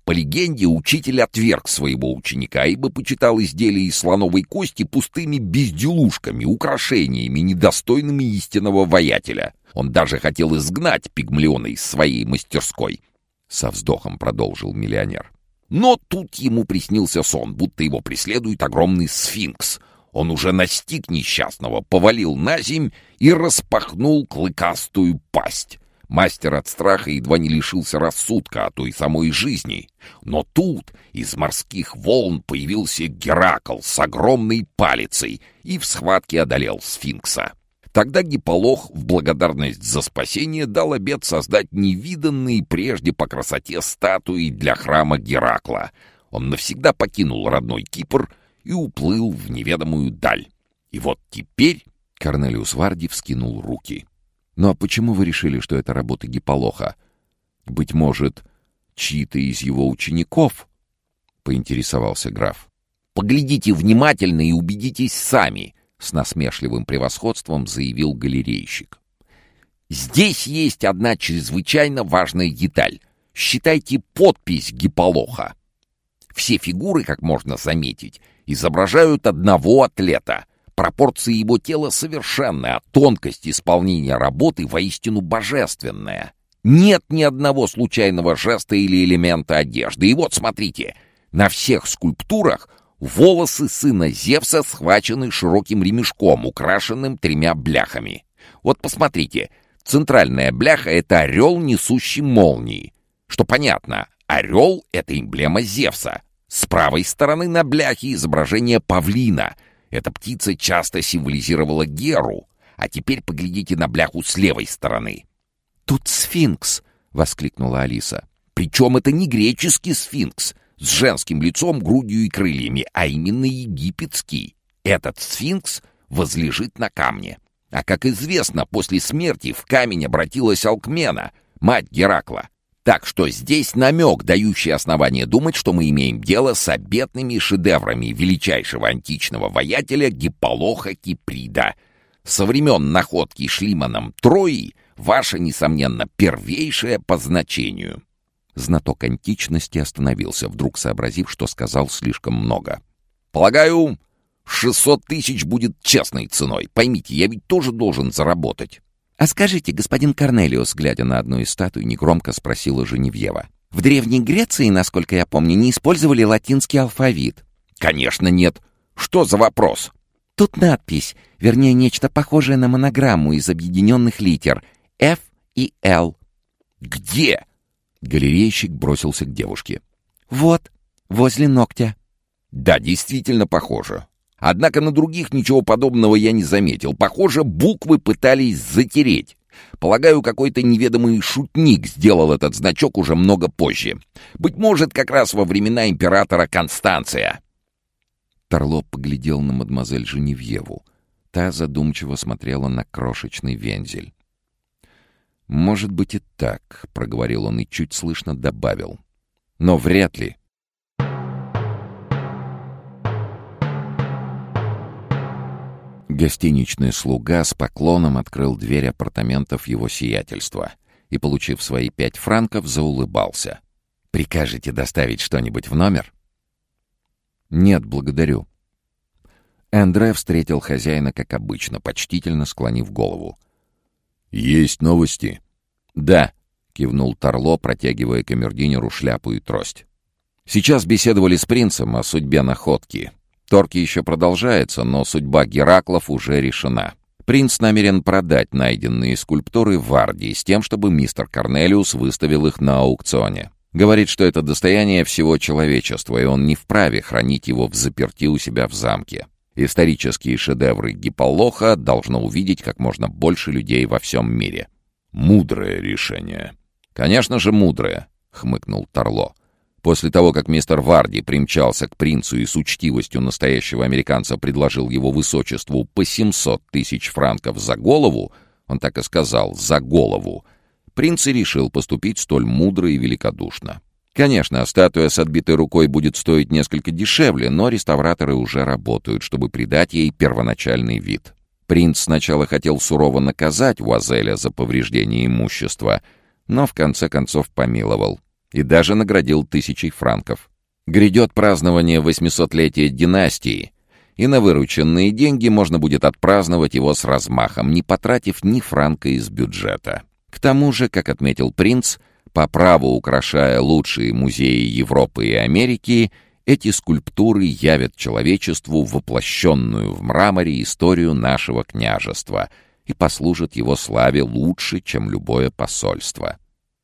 По легенде, учитель отверг своего ученика, ибо почитал изделия из слоновой кости пустыми безделушками, украшениями, недостойными истинного воятеля. Он даже хотел изгнать Пигмалиона из своей мастерской. Со вздохом продолжил миллионер. Но тут ему приснился сон, будто его преследует огромный сфинкс. Он уже настиг несчастного, повалил на земь и распахнул клыкастую пасть. Мастер от страха едва не лишился рассудка, а то и самой жизни. Но тут из морских волн появился Геракл с огромной палицей и в схватке одолел сфинкса. Тогда Гиполох в благодарность за спасение дал обет создать невиданные прежде по красоте статуи для храма Геракла. Он навсегда покинул родной Кипр и уплыл в неведомую даль. И вот теперь Корнелиус Варди вскинул руки — «Ну а почему вы решили, что это работа Гиполоха? Быть может, чьи-то из его учеников?» — поинтересовался граф. «Поглядите внимательно и убедитесь сами», — с насмешливым превосходством заявил галерейщик. «Здесь есть одна чрезвычайно важная деталь. Считайте подпись Гиполоха. Все фигуры, как можно заметить, изображают одного атлета — Пропорции его тела совершенны, а тонкость исполнения работы воистину божественная. Нет ни одного случайного жеста или элемента одежды. И вот смотрите, на всех скульптурах волосы сына Зевса схвачены широким ремешком, украшенным тремя бляхами. Вот посмотрите, центральная бляха — это орел, несущий молнии. Что понятно, орел — это эмблема Зевса. С правой стороны на бляхе изображение павлина — эта птица часто символизировала Геру, а теперь поглядите на бляху с левой стороны. «Тут сфинкс!» — воскликнула Алиса. «Причем это не греческий сфинкс с женским лицом, грудью и крыльями, а именно египетский. Этот сфинкс возлежит на камне. А как известно, после смерти в камень обратилась Алкмена, мать Геракла. Так что здесь намек, дающий основание думать, что мы имеем дело с обетными шедеврами величайшего античного воятеля Гиполоха Киприда. Со времен находки Шлиманом Трои ваша, несомненно, первейшая по значению. Знаток античности остановился, вдруг сообразив, что сказал слишком много. «Полагаю, шестьсот тысяч будет честной ценой. Поймите, я ведь тоже должен заработать». «А скажите, господин Корнелиус, глядя на одну из статуй, негромко спросила Женевьева. «В Древней Греции, насколько я помню, не использовали латинский алфавит?» «Конечно нет. Что за вопрос?» «Тут надпись, вернее, нечто похожее на монограмму из объединенных литер F и L». «Где?» Галерейщик бросился к девушке. «Вот, возле ногтя». «Да, действительно похоже. Однако на других ничего подобного я не заметил. Похоже, буквы пытались затереть. Полагаю, какой-то неведомый шутник сделал этот значок уже много позже. Быть может, как раз во времена императора Констанция. Торло поглядел на мадемуазель Женевьеву. Та задумчиво смотрела на крошечный вензель. «Может быть и так», — проговорил он и чуть слышно добавил. «Но вряд ли. Гостиничный слуга с поклоном открыл дверь апартаментов его сиятельства и, получив свои пять франков, заулыбался. «Прикажете доставить что-нибудь в номер?» «Нет, благодарю». Эндре встретил хозяина, как обычно, почтительно склонив голову. «Есть новости?» «Да», — кивнул Торло, протягивая камердинеру шляпу и трость. «Сейчас беседовали с принцем о судьбе находки. Торг еще продолжается, но судьба Гераклов уже решена. Принц намерен продать найденные скульптуры в Вардии с тем, чтобы мистер Корнелиус выставил их на аукционе. Говорит, что это достояние всего человечества, и он не вправе хранить его в заперти у себя в замке. Исторические шедевры Гиполоха должно увидеть как можно больше людей во всем мире. Мудрое решение. «Конечно же, мудрое», — хмыкнул Торло. После того, как мистер Варди примчался к принцу и с учтивостью настоящего американца предложил его высочеству по 700 тысяч франков за голову, он так и сказал «за голову», принц и решил поступить столь мудро и великодушно. Конечно, статуя с отбитой рукой будет стоить несколько дешевле, но реставраторы уже работают, чтобы придать ей первоначальный вид. Принц сначала хотел сурово наказать Уазеля за повреждение имущества, но в конце концов помиловал и даже наградил тысячей франков. Грядет празднование 800-летия династии, и на вырученные деньги можно будет отпраздновать его с размахом, не потратив ни франка из бюджета. К тому же, как отметил принц, по праву украшая лучшие музеи Европы и Америки, эти скульптуры явят человечеству воплощенную в мраморе историю нашего княжества и послужат его славе лучше, чем любое посольство.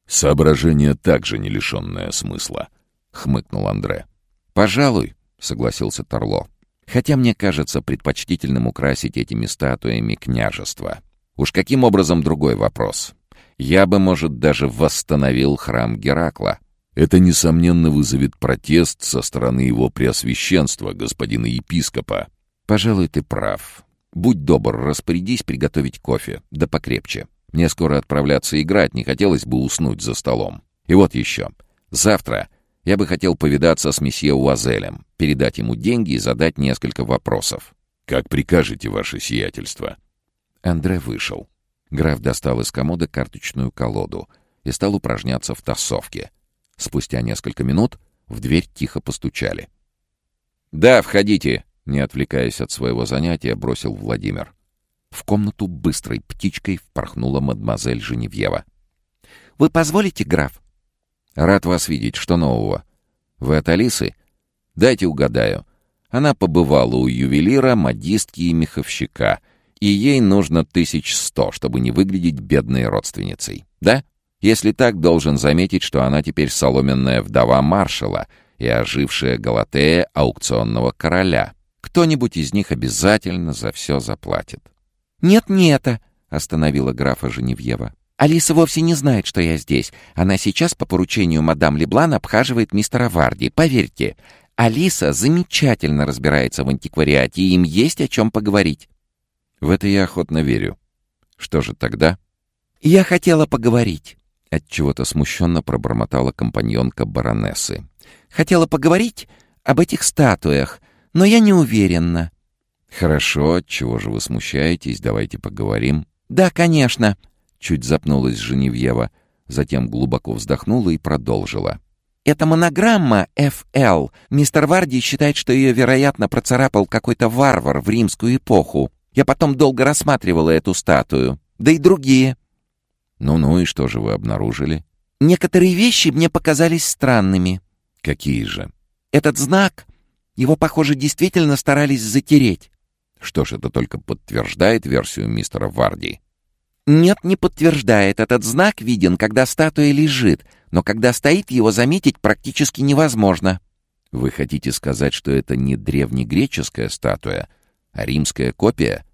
«Соображение также не лишенное смысла», — хмыкнул Андре. «Пожалуй», — согласился Торло. «Хотя мне кажется предпочтительным украсить этими статуями княжество. Уж каким образом другой вопрос. Я бы, может, даже восстановил храм Геракла». Это, несомненно, вызовет протест со стороны его преосвященства, господина епископа. «Пожалуй, ты прав. Будь добр, распорядись приготовить кофе, да покрепче. Мне скоро отправляться играть, не хотелось бы уснуть за столом. И вот еще. Завтра я бы хотел повидаться с месье Уазелем, передать ему деньги и задать несколько вопросов. «Как прикажете, ваше сиятельство?» Андре вышел. Граф достал из комода карточную колоду и стал упражняться в тасовке. Спустя несколько минут в дверь тихо постучали. «Да, входите!» — не отвлекаясь от своего занятия, бросил Владимир. В комнату быстрой птичкой впорхнула мадемуазель Женевьева. «Вы позволите, граф?» «Рад вас видеть. Что нового? Вы от Алисы?» «Дайте угадаю. Она побывала у ювелира, модистки и меховщика, и ей нужно тысяч сто, чтобы не выглядеть бедной родственницей. Да? Если так, должен заметить, что она теперь соломенная вдова маршала и ожившая Галатея аукционного короля. Кто-нибудь из них обязательно за все заплатит». «Нет, не это», — остановила графа Женевьева. «Алиса вовсе не знает, что я здесь. Она сейчас по поручению мадам Леблан обхаживает мистера Варди. Поверьте, Алиса замечательно разбирается в антиквариате, и им есть о чем поговорить». «В это я охотно верю. Что же тогда?» «Я хотела поговорить». Отчего-то смущенно пробормотала компаньонка баронессы. «Хотела поговорить об этих статуях, но я не уверена». «Хорошо, чего же вы смущаетесь? Давайте поговорим». «Да, конечно», — чуть запнулась Женевьева, затем глубоко вздохнула и продолжила. «Это монограмма FL. Мистер Варди считает, что ее, вероятно, процарапал какой-то варвар в римскую эпоху. Я потом долго рассматривала эту статую. Да и другие». «Ну-ну, и что же вы обнаружили?» «Некоторые вещи мне показались странными». «Какие же?» «Этот знак. Его, похоже, действительно старались затереть». Что ж, это только подтверждает версию мистера Варди. Нет, не подтверждает. Этот знак виден, когда статуя лежит, но когда стоит, его заметить практически невозможно. Вы хотите сказать, что это не древнегреческая статуя, а римская копия?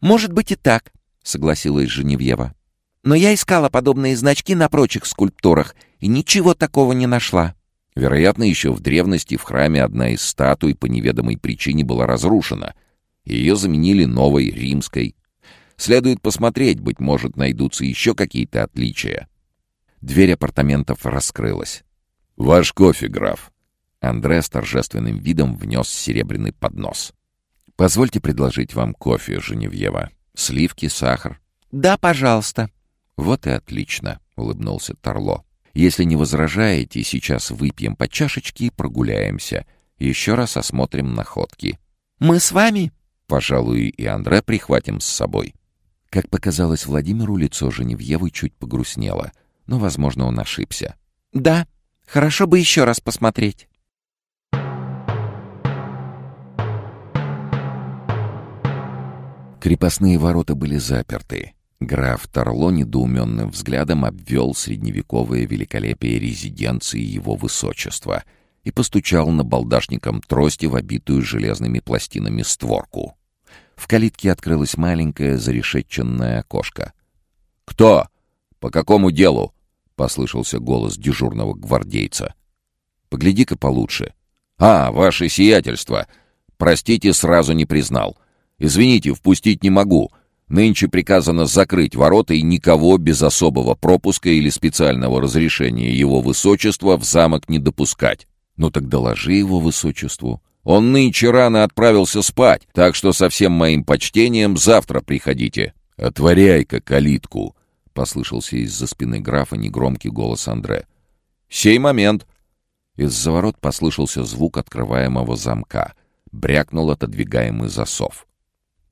Может быть и так, согласилась Женевьева. Но я искала подобные значки на прочих скульптурах и ничего такого не нашла. Вероятно, еще в древности в храме одна из статуй по неведомой причине была разрушена — ее заменили новой, римской. Следует посмотреть, быть может, найдутся еще какие-то отличия. Дверь апартаментов раскрылась. «Ваш кофе, граф!» Андре с торжественным видом внес серебряный поднос. «Позвольте предложить вам кофе, Женевьева. Сливки, сахар». «Да, пожалуйста». «Вот и отлично», — улыбнулся Торло. «Если не возражаете, сейчас выпьем по чашечке и прогуляемся. Еще раз осмотрим находки». «Мы с вами?» Пожалуй, и Андре прихватим с собой. Как показалось Владимиру, лицо Женевьевы чуть погрустнело, но, возможно, он ошибся. «Да, хорошо бы еще раз посмотреть». Крепостные ворота были заперты. Граф Торло недоуменным взглядом обвел средневековое великолепие резиденции его высочества и постучал на балдашником трости в обитую железными пластинами створку. В калитке открылось маленькое зарешетченное окошко. «Кто? По какому делу?» — послышался голос дежурного гвардейца. Погляди-ка получше. А, ваше сиятельство. Простите, сразу не признал. Извините, впустить не могу. Нынче приказано закрыть ворота и никого без особого пропуска или специального разрешения его высочества в замок не допускать. Ну так доложи его высочеству. Он нынче рано отправился спать, так что со всем моим почтением завтра приходите. Отворяй-ка калитку, — послышался из-за спины графа негромкий голос Андре. «Сей момент!» Из-за ворот послышался звук открываемого замка. Брякнул отодвигаемый засов.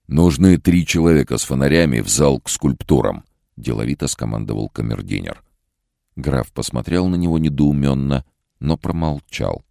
«Нужны три человека с фонарями в зал к скульптурам», — деловито скомандовал камердинер. Граф посмотрел на него недоуменно, но промолчал.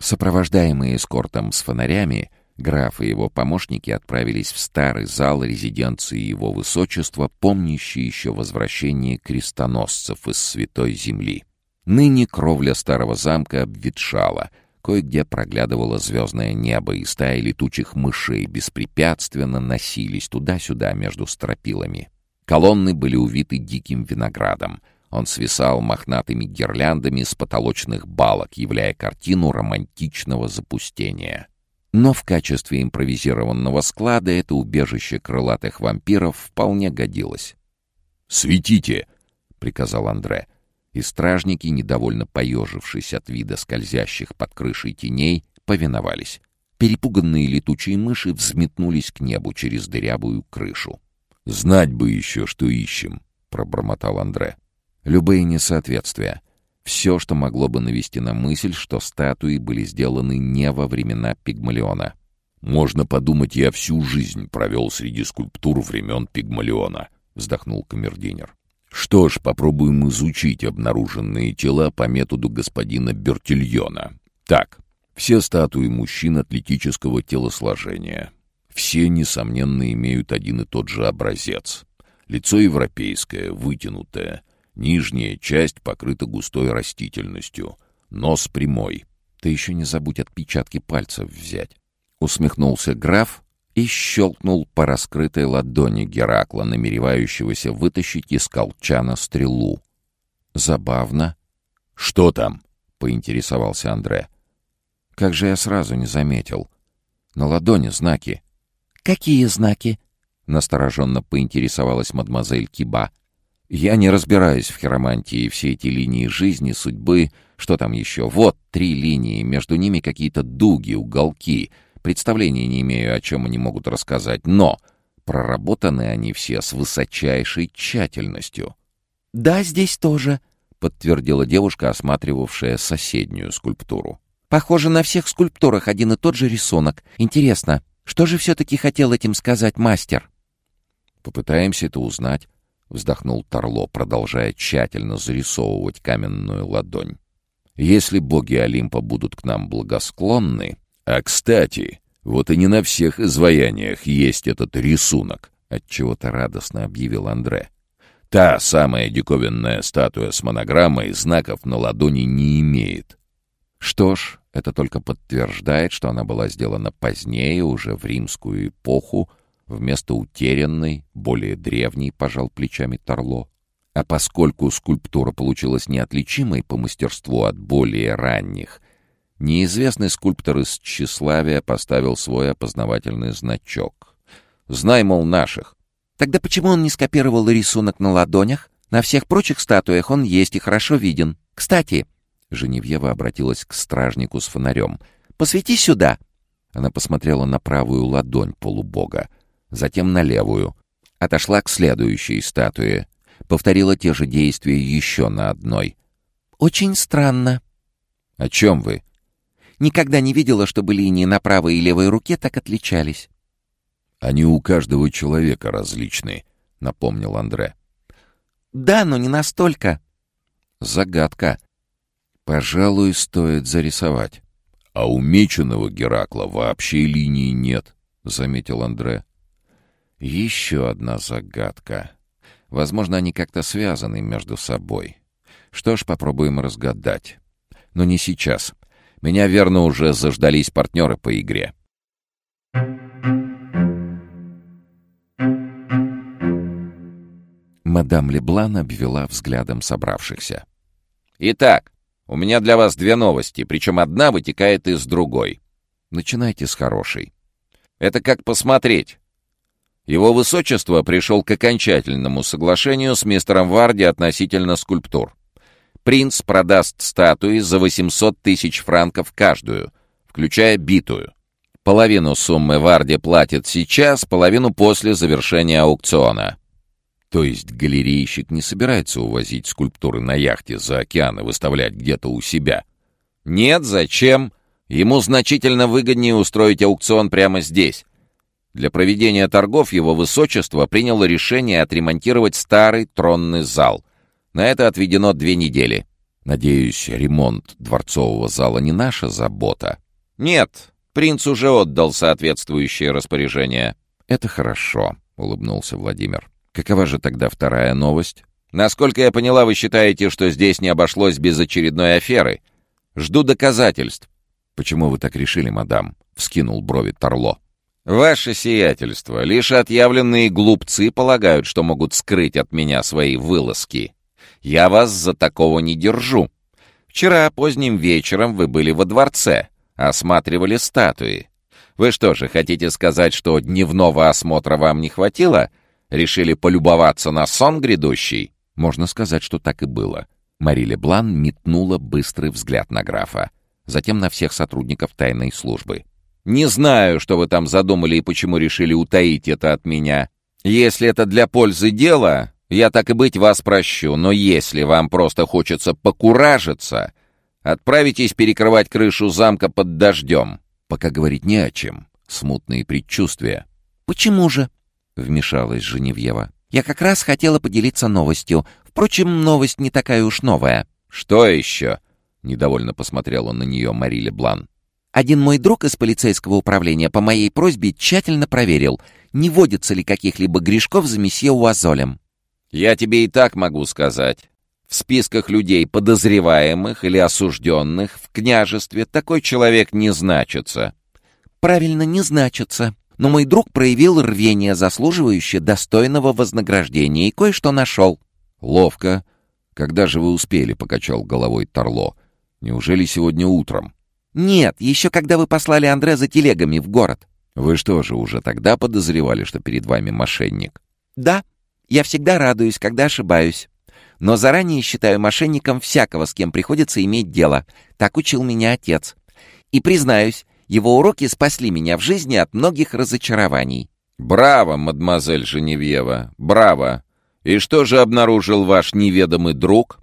Сопровождаемые эскортом с фонарями, граф и его помощники отправились в старый зал резиденции его высочества, помнящий еще возвращение крестоносцев из Святой Земли. Ныне кровля старого замка обветшала — Кое-где проглядывало звездное небо, и стаи летучих мышей беспрепятственно носились туда-сюда между стропилами. Колонны были увиты диким виноградом. Он свисал мохнатыми гирляндами с потолочных балок, являя картину романтичного запустения. Но в качестве импровизированного склада это убежище крылатых вампиров вполне годилось. «Светите!» — приказал Андре и стражники, недовольно поежившись от вида скользящих под крышей теней, повиновались. Перепуганные летучие мыши взметнулись к небу через дырявую крышу. «Знать бы еще, что ищем», — пробормотал Андре. «Любые несоответствия. Все, что могло бы навести на мысль, что статуи были сделаны не во времена Пигмалиона. «Можно подумать, я всю жизнь провел среди скульптур времен Пигмалиона», — вздохнул камердинер. Что ж, попробуем изучить обнаруженные тела по методу господина Бертильона. Так, все статуи мужчин атлетического телосложения. Все, несомненно, имеют один и тот же образец. Лицо европейское, вытянутое. Нижняя часть покрыта густой растительностью. Нос прямой. Ты еще не забудь отпечатки пальцев взять. Усмехнулся граф, и щелкнул по раскрытой ладони Геракла, намеревающегося вытащить из колчана стрелу. «Забавно». «Что там?» — поинтересовался Андре. «Как же я сразу не заметил. На ладони знаки». «Какие знаки?» — настороженно поинтересовалась мадемуазель Киба. «Я не разбираюсь в хиромантии, все эти линии жизни, судьбы, что там еще. Вот три линии, между ними какие-то дуги, уголки». Представления не имею, о чем они могут рассказать, но проработаны они все с высочайшей тщательностью. «Да, здесь тоже», — подтвердила девушка, осматривавшая соседнюю скульптуру. «Похоже, на всех скульптурах один и тот же рисунок. Интересно, что же все-таки хотел этим сказать мастер?» «Попытаемся это узнать», — вздохнул Торло, продолжая тщательно зарисовывать каменную ладонь. «Если боги Олимпа будут к нам благосклонны, а кстати, вот и не на всех изваяниях есть этот рисунок, отчего-то радостно объявил Андре. Та самая диковинная статуя с монограммой знаков на ладони не имеет. Что ж, это только подтверждает, что она была сделана позднее, уже в римскую эпоху, вместо утерянной, более древней, пожал плечами Торло. А поскольку скульптура получилась неотличимой по мастерству от более ранних, Неизвестный скульптор из тщеславия поставил свой опознавательный значок. «Знай, мол, наших». «Тогда почему он не скопировал рисунок на ладонях? На всех прочих статуях он есть и хорошо виден. Кстати...» Женевьева обратилась к стражнику с фонарем. «Посвети сюда!» Она посмотрела на правую ладонь полубога, затем на левую. Отошла к следующей статуе. Повторила те же действия еще на одной. «Очень странно». «О чем вы?» Никогда не видела, чтобы линии на правой и левой руке так отличались. «Они у каждого человека различны», — напомнил Андре. «Да, но не настолько». «Загадка. Пожалуй, стоит зарисовать». «А у меченого Геракла вообще линии нет», — заметил Андре. «Еще одна загадка. Возможно, они как-то связаны между собой. Что ж, попробуем разгадать. Но не сейчас. Меня, верно, уже заждались партнеры по игре. Мадам Леблан обвела взглядом собравшихся. «Итак, у меня для вас две новости, причем одна вытекает из другой. Начинайте с хорошей. Это как посмотреть. Его высочество пришел к окончательному соглашению с мистером Варди относительно скульптур. Принц продаст статуи за 800 тысяч франков каждую, включая битую. Половину суммы Варди платит сейчас, половину после завершения аукциона. То есть галерейщик не собирается увозить скульптуры на яхте за океан и выставлять где-то у себя? Нет, зачем? Ему значительно выгоднее устроить аукцион прямо здесь. Для проведения торгов его высочество приняло решение отремонтировать старый тронный зал. На это отведено две недели. Надеюсь, ремонт дворцового зала не наша забота? Нет, принц уже отдал соответствующее распоряжение. Это хорошо, улыбнулся Владимир. Какова же тогда вторая новость? Насколько я поняла, вы считаете, что здесь не обошлось без очередной аферы? Жду доказательств. «Почему вы так решили, мадам?» — вскинул брови Торло. «Ваше сиятельство, лишь отъявленные глупцы полагают, что могут скрыть от меня свои вылазки. Я вас за такого не держу. Вчера поздним вечером вы были во дворце, осматривали статуи. Вы что же, хотите сказать, что дневного осмотра вам не хватило? Решили полюбоваться на сон грядущий?» Можно сказать, что так и было. Мари Леблан метнула быстрый взгляд на графа затем на всех сотрудников тайной службы. «Не знаю, что вы там задумали и почему решили утаить это от меня. Если это для пользы дела, я так и быть вас прощу, но если вам просто хочется покуражиться, отправитесь перекрывать крышу замка под дождем». Пока говорить не о чем. Смутные предчувствия. «Почему же?» — вмешалась Женевьева. «Я как раз хотела поделиться новостью. Впрочем, новость не такая уж новая». «Что еще?» — недовольно посмотрела на нее Мариле Блан. «Один мой друг из полицейского управления по моей просьбе тщательно проверил, не водится ли каких-либо грешков за месье Уазолем». «Я тебе и так могу сказать. В списках людей, подозреваемых или осужденных в княжестве, такой человек не значится». «Правильно, не значится. Но мой друг проявил рвение, заслуживающее достойного вознаграждения, и кое-что нашел». «Ловко. Когда же вы успели?» — покачал головой Торло. Неужели сегодня утром? Нет, еще когда вы послали Андре за телегами в город. Вы что же, уже тогда подозревали, что перед вами мошенник? Да, я всегда радуюсь, когда ошибаюсь. Но заранее считаю мошенником всякого, с кем приходится иметь дело. Так учил меня отец. И признаюсь, его уроки спасли меня в жизни от многих разочарований. «Браво, мадемуазель Женевьева, браво! И что же обнаружил ваш неведомый друг?»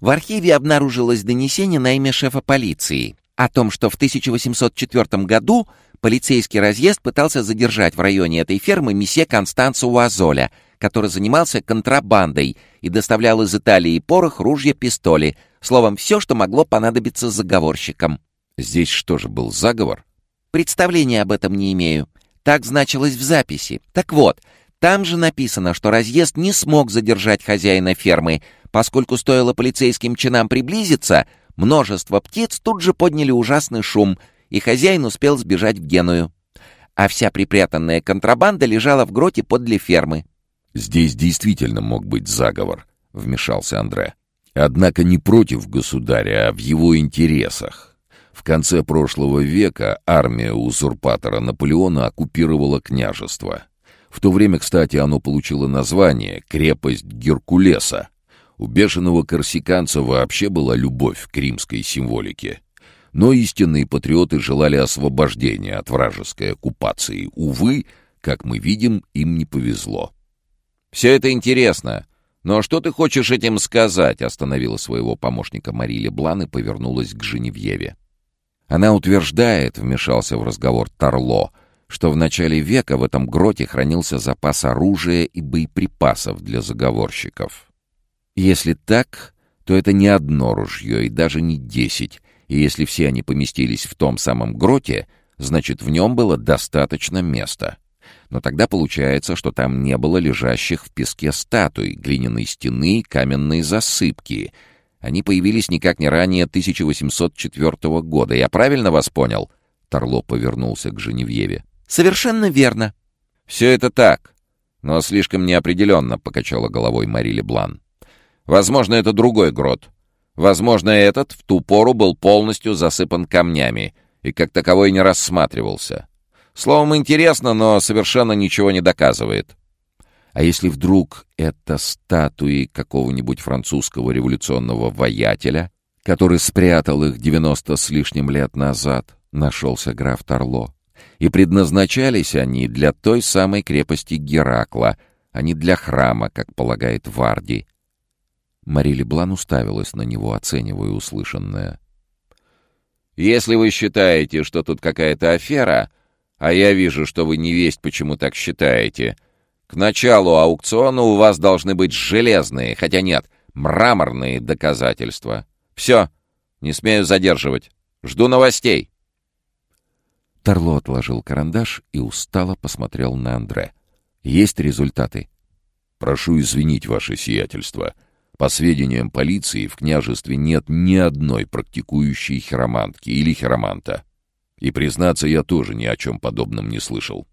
В архиве обнаружилось донесение на имя шефа полиции о том, что в 1804 году полицейский разъезд пытался задержать в районе этой фермы месье Констанцо Уазоля, который занимался контрабандой и доставлял из Италии порох, ружья, пистоли, словом, все, что могло понадобиться заговорщикам. Здесь что же, был заговор? Представления об этом не имею. Так значилось в записи. Так вот, там же написано, что разъезд не смог задержать хозяина фермы, поскольку стоило полицейским чинам приблизиться, множество птиц тут же подняли ужасный шум, и хозяин успел сбежать в Геную. А вся припрятанная контрабанда лежала в гроте подле фермы. «Здесь действительно мог быть заговор», — вмешался Андре. «Однако не против государя, а в его интересах. В конце прошлого века армия узурпатора Наполеона оккупировала княжество. В то время, кстати, оно получило название «Крепость Геркулеса», у бешеного корсиканца вообще была любовь к римской символике. Но истинные патриоты желали освобождения от вражеской оккупации. Увы, как мы видим, им не повезло. «Все это интересно. Но что ты хочешь этим сказать?» остановила своего помощника Мария Блан и повернулась к Женевьеве. Она утверждает, вмешался в разговор Тарло, что в начале века в этом гроте хранился запас оружия и боеприпасов для заговорщиков. Если так, то это не одно ружье и даже не десять, и если все они поместились в том самом гроте, значит, в нем было достаточно места. Но тогда получается, что там не было лежащих в песке статуй, глиняной стены, каменной засыпки. Они появились никак не ранее 1804 года. Я правильно вас понял?» Торло повернулся к Женевьеве. «Совершенно верно». «Все это так, но слишком неопределенно», — покачала головой Мари Блан. Возможно, это другой грот. Возможно, этот в ту пору был полностью засыпан камнями и как таковой не рассматривался. Словом, интересно, но совершенно ничего не доказывает. А если вдруг это статуи какого-нибудь французского революционного воятеля, который спрятал их девяносто с лишним лет назад, нашелся граф Торло, и предназначались они для той самой крепости Геракла, а не для храма, как полагает Варди. Мари Блан уставилась на него, оценивая услышанное. «Если вы считаете, что тут какая-то афера, а я вижу, что вы не весть почему так считаете, к началу аукциона у вас должны быть железные, хотя нет, мраморные доказательства. Все, не смею задерживать. Жду новостей». Торло отложил карандаш и устало посмотрел на Андре. «Есть результаты?» «Прошу извинить, ваше сиятельство. По сведениям полиции, в княжестве нет ни одной практикующей хиромантки или хироманта. И, признаться, я тоже ни о чем подобном не слышал.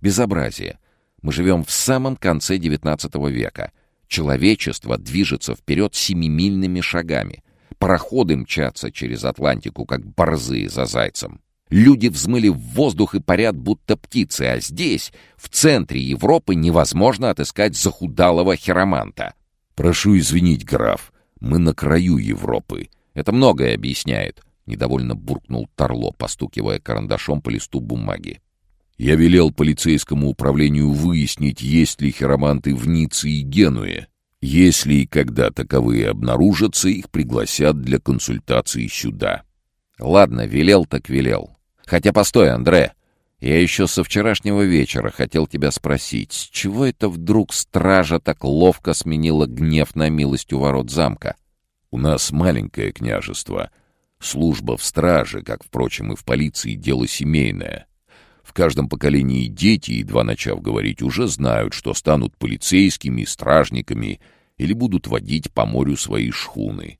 Безобразие. Мы живем в самом конце XIX века. Человечество движется вперед семимильными шагами. Пароходы мчатся через Атлантику, как борзые за зайцем. Люди взмыли в воздух и парят, будто птицы, а здесь, в центре Европы, невозможно отыскать захудалого хироманта. «Прошу извинить, граф, мы на краю Европы. Это многое объясняет», — недовольно буркнул Торло, постукивая карандашом по листу бумаги. «Я велел полицейскому управлению выяснить, есть ли хироманты в Ницце и Генуе. Если и когда таковые обнаружатся, их пригласят для консультации сюда». «Ладно, велел так велел. Хотя постой, Андре, я еще со вчерашнего вечера хотел тебя спросить, с чего это вдруг стража так ловко сменила гнев на милость у ворот замка? У нас маленькое княжество. Служба в страже, как, впрочем, и в полиции, дело семейное. В каждом поколении дети, едва начав говорить, уже знают, что станут полицейскими, стражниками или будут водить по морю свои шхуны.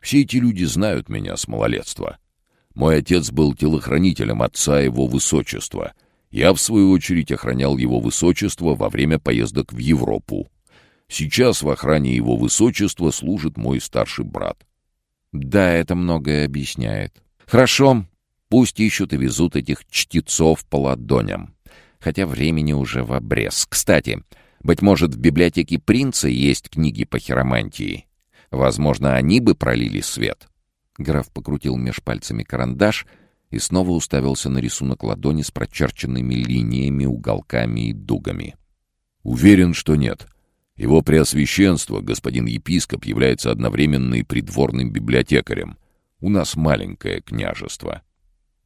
Все эти люди знают меня с малолетства. Мой отец был телохранителем отца его высочества. Я, в свою очередь, охранял его высочество во время поездок в Европу. Сейчас в охране его высочества служит мой старший брат. Да, это многое объясняет. Хорошо, пусть ищут и везут этих чтецов по ладоням. Хотя времени уже в обрез. Кстати, быть может, в библиотеке принца есть книги по хиромантии. Возможно, они бы пролили свет. Граф покрутил меж пальцами карандаш и снова уставился на рисунок ладони с прочерченными линиями, уголками и дугами. «Уверен, что нет. Его Преосвященство, господин епископ, является одновременно и придворным библиотекарем. У нас маленькое княжество».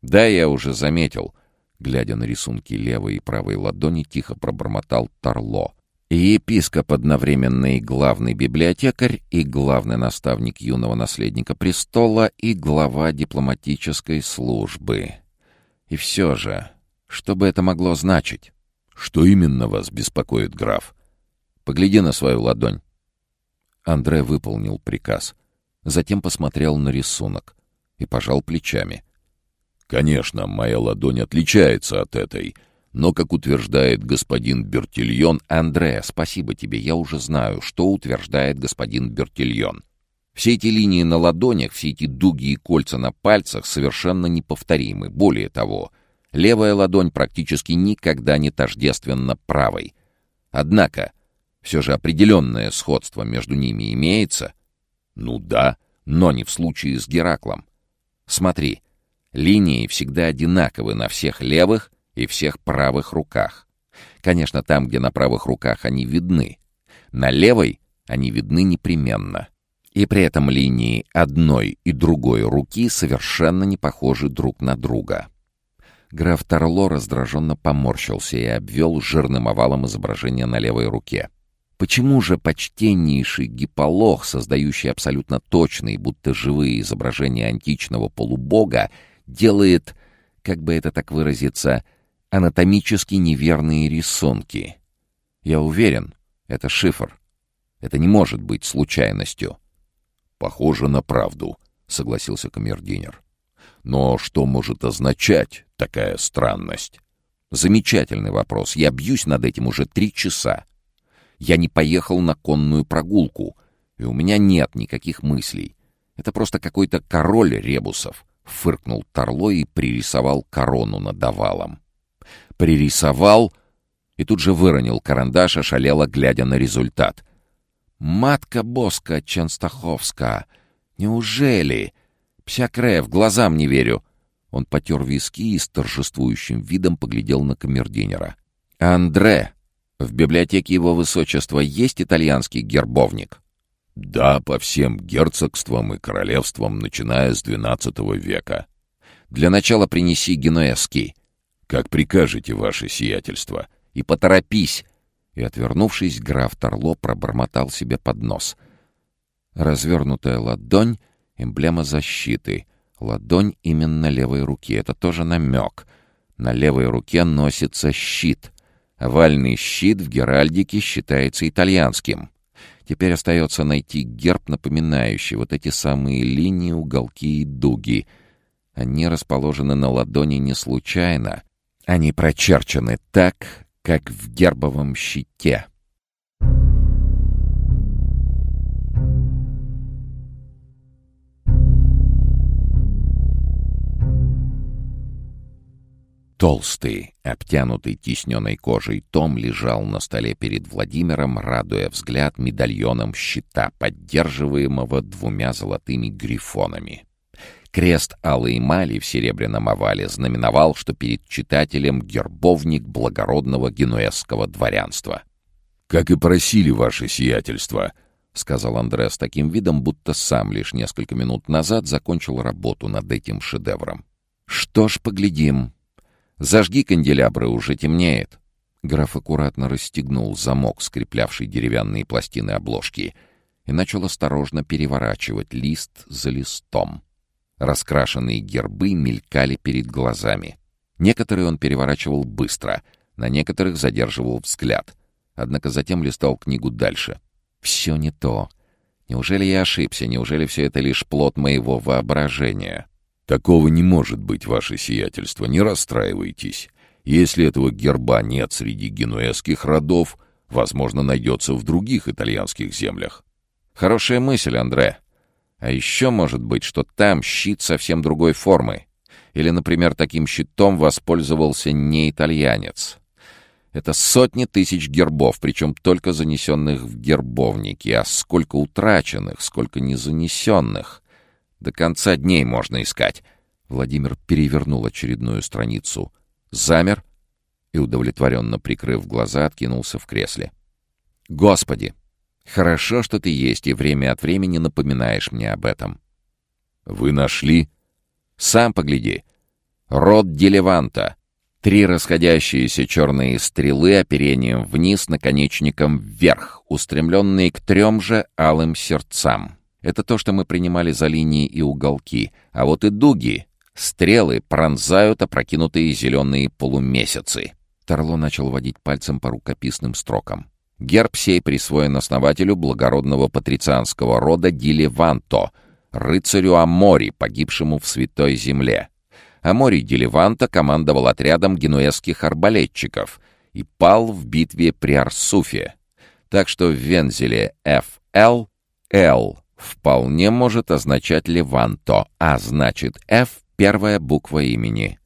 «Да, я уже заметил», — глядя на рисунки левой и правой ладони, тихо пробормотал Торло. И епископ одновременно и главный библиотекарь, и главный наставник юного наследника престола, и глава дипломатической службы. И все же, что бы это могло значить? Что именно вас беспокоит, граф? Погляди на свою ладонь. Андре выполнил приказ. Затем посмотрел на рисунок и пожал плечами. «Конечно, моя ладонь отличается от этой», но, как утверждает господин Бертильон... Андре, спасибо тебе, я уже знаю, что утверждает господин Бертильон. Все эти линии на ладонях, все эти дуги и кольца на пальцах совершенно неповторимы. Более того, левая ладонь практически никогда не тождественна правой. Однако, все же определенное сходство между ними имеется. Ну да, но не в случае с Гераклом. Смотри, линии всегда одинаковы на всех левых и всех правых руках. Конечно, там, где на правых руках они видны. На левой они видны непременно. И при этом линии одной и другой руки совершенно не похожи друг на друга. Граф Торло раздраженно поморщился и обвел жирным овалом изображение на левой руке. Почему же почтеннейший гиполох, создающий абсолютно точные, будто живые изображения античного полубога, делает, как бы это так выразиться, анатомически неверные рисунки. Я уверен, это шифр. Это не может быть случайностью. Похоже на правду, согласился камердинер. Но что может означать такая странность? Замечательный вопрос. Я бьюсь над этим уже три часа. Я не поехал на конную прогулку, и у меня нет никаких мыслей. Это просто какой-то король ребусов, фыркнул Торло и пририсовал корону над овалом. Пририсовал и тут же выронил карандаш, ошалело, глядя на результат. «Матка Боска Ченстаховска! Неужели? Псякрев, глазам не верю!» Он потер виски и с торжествующим видом поглядел на камердинера. «Андре, в библиотеке его высочества есть итальянский гербовник?» «Да, по всем герцогствам и королевствам, начиная с XII века». «Для начала принеси генуэзский». «Как прикажете, ваше сиятельство». «И поторопись!» И, отвернувшись, граф Торло пробормотал себе под нос. Развернутая ладонь — эмблема защиты. Ладонь именно левой руки — это тоже намек. На левой руке носится щит. Овальный щит в геральдике считается итальянским. Теперь остается найти герб, напоминающий вот эти самые линии, уголки и дуги. Они расположены на ладони не случайно. Они прочерчены так, как в гербовом щите. Толстый, обтянутый тисненной кожей том лежал на столе перед Владимиром, радуя взгляд медальоном щита, поддерживаемого двумя золотыми грифонами. Крест алой эмали в серебряном овале знаменовал, что перед читателем гербовник благородного генуэзского дворянства. «Как и просили ваше сиятельство», — сказал Андре с таким видом, будто сам лишь несколько минут назад закончил работу над этим шедевром. «Что ж, поглядим», Зажги канделябры, уже темнеет». Граф аккуратно расстегнул замок, скреплявший деревянные пластины обложки, и начал осторожно переворачивать лист за листом. Раскрашенные гербы мелькали перед глазами. Некоторые он переворачивал быстро, на некоторых задерживал взгляд. Однако затем листал книгу дальше. «Все не то. Неужели я ошибся? Неужели все это лишь плод моего воображения?» «Такого не может быть, ваше сиятельство, не расстраивайтесь. Если этого герба нет среди генуэзских родов, возможно, найдется в других итальянских землях». «Хорошая мысль, Андре. А еще может быть, что там щит совсем другой формы. Или, например, таким щитом воспользовался не итальянец. Это сотни тысяч гербов, причем только занесенных в гербовники, а сколько утраченных, сколько незанесенных. До конца дней можно искать. Владимир перевернул очередную страницу, замер и, удовлетворенно прикрыв глаза, откинулся в кресле. «Господи! Хорошо, что ты есть, и время от времени напоминаешь мне об этом». «Вы нашли?» «Сам погляди. Род Делеванта. Три расходящиеся черные стрелы оперением вниз, наконечником вверх, устремленные к трем же алым сердцам». Это то, что мы принимали за линии и уголки. А вот и дуги, стрелы пронзают опрокинутые зеленые полумесяцы. Торло начал водить пальцем по рукописным строкам. Герб сей присвоен основателю благородного патрицианского рода Диливанто, рыцарю Амори, погибшему в Святой Земле. Амори Диливанто командовал отрядом генуэзских арбалетчиков и пал в битве при Арсуфе. Так что в вензеле FL, L вполне может означать «Леванто», а значит «Ф» — первая буква имени.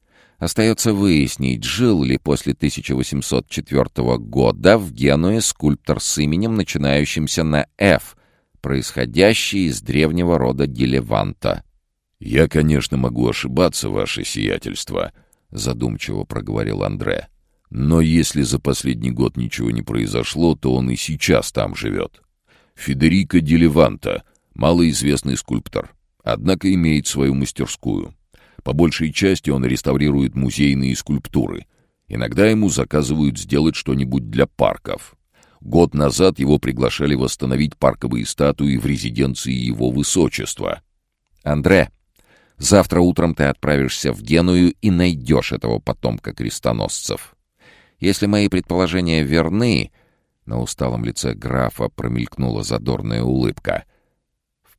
Остается выяснить, жил ли после 1804 года в Генуе скульптор с именем, начинающимся на «Ф», происходящий из древнего рода Дилеванта. «Я, конечно, могу ошибаться, ваше сиятельство», — задумчиво проговорил Андре. «Но если за последний год ничего не произошло, то он и сейчас там живет. Федерико Дилеванта — Малоизвестный скульптор, однако имеет свою мастерскую. По большей части он реставрирует музейные скульптуры. Иногда ему заказывают сделать что-нибудь для парков. Год назад его приглашали восстановить парковые статуи в резиденции его высочества. «Андре, завтра утром ты отправишься в Геную и найдешь этого потомка крестоносцев. Если мои предположения верны...» На усталом лице графа промелькнула задорная улыбка —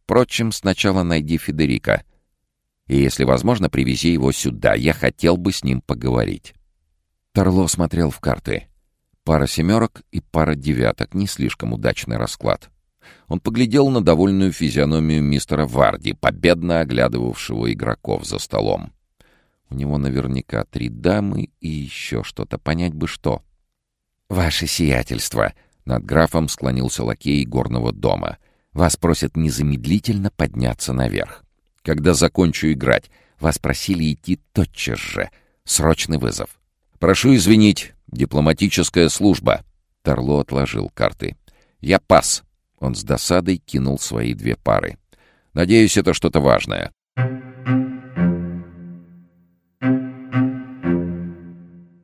Впрочем, сначала найди Федерика. И, если возможно, привези его сюда. Я хотел бы с ним поговорить». Торло смотрел в карты. Пара семерок и пара девяток — не слишком удачный расклад. Он поглядел на довольную физиономию мистера Варди, победно оглядывавшего игроков за столом. У него наверняка три дамы и еще что-то. Понять бы что. «Ваше сиятельство!» — над графом склонился лакей горного дома. «Вас просят незамедлительно подняться наверх. Когда закончу играть, вас просили идти тотчас же. Срочный вызов». «Прошу извинить, дипломатическая служба». Тарло отложил карты. «Я пас». Он с досадой кинул свои две пары. «Надеюсь, это что-то важное».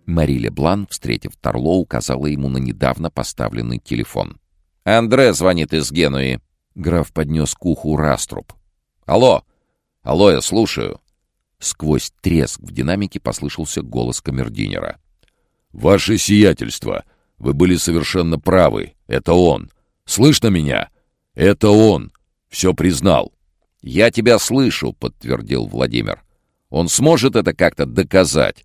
Мари Леблан, встретив Тарло, указала ему на недавно поставленный телефон. «Андре звонит из Генуи». Граф поднес к уху раструб. «Алло! Алло, я слушаю». Сквозь треск в динамике послышался голос камердинера. «Ваше сиятельство! Вы были совершенно правы. Это он. Слышно меня? Это он. Все признал». «Я тебя слышу», — подтвердил Владимир. «Он сможет это как-то доказать?»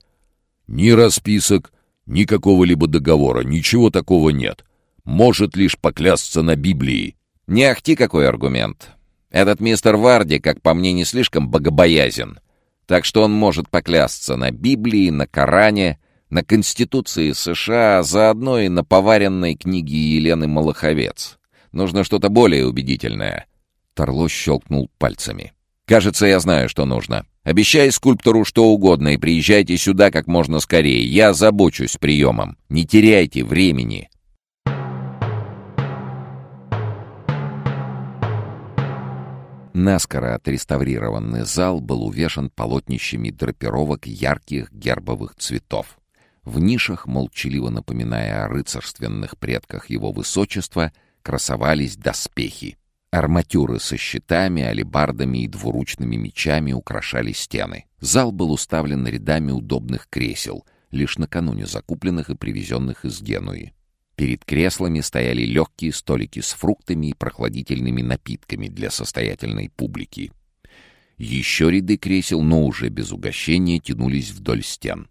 Ни расписок, ни какого-либо договора, ничего такого нет. Может лишь поклясться на Библии. Не ахти какой аргумент. Этот мистер Варди, как по мне, не слишком богобоязен. Так что он может поклясться на Библии, на Коране, на Конституции США, а заодно и на поваренной книге Елены Малаховец. Нужно что-то более убедительное. Торло щелкнул пальцами. «Кажется, я знаю, что нужно. Обещай скульптору что угодно и приезжайте сюда как можно скорее. Я забочусь приемом. Не теряйте времени». Наскоро отреставрированный зал был увешан полотнищами драпировок ярких гербовых цветов. В нишах, молчаливо напоминая о рыцарственных предках его высочества, красовались доспехи. Арматюры со щитами, алебардами и двуручными мечами украшали стены. Зал был уставлен рядами удобных кресел, лишь накануне закупленных и привезенных из Генуи. Перед креслами стояли легкие столики с фруктами и прохладительными напитками для состоятельной публики. Еще ряды кресел, но уже без угощения, тянулись вдоль стен.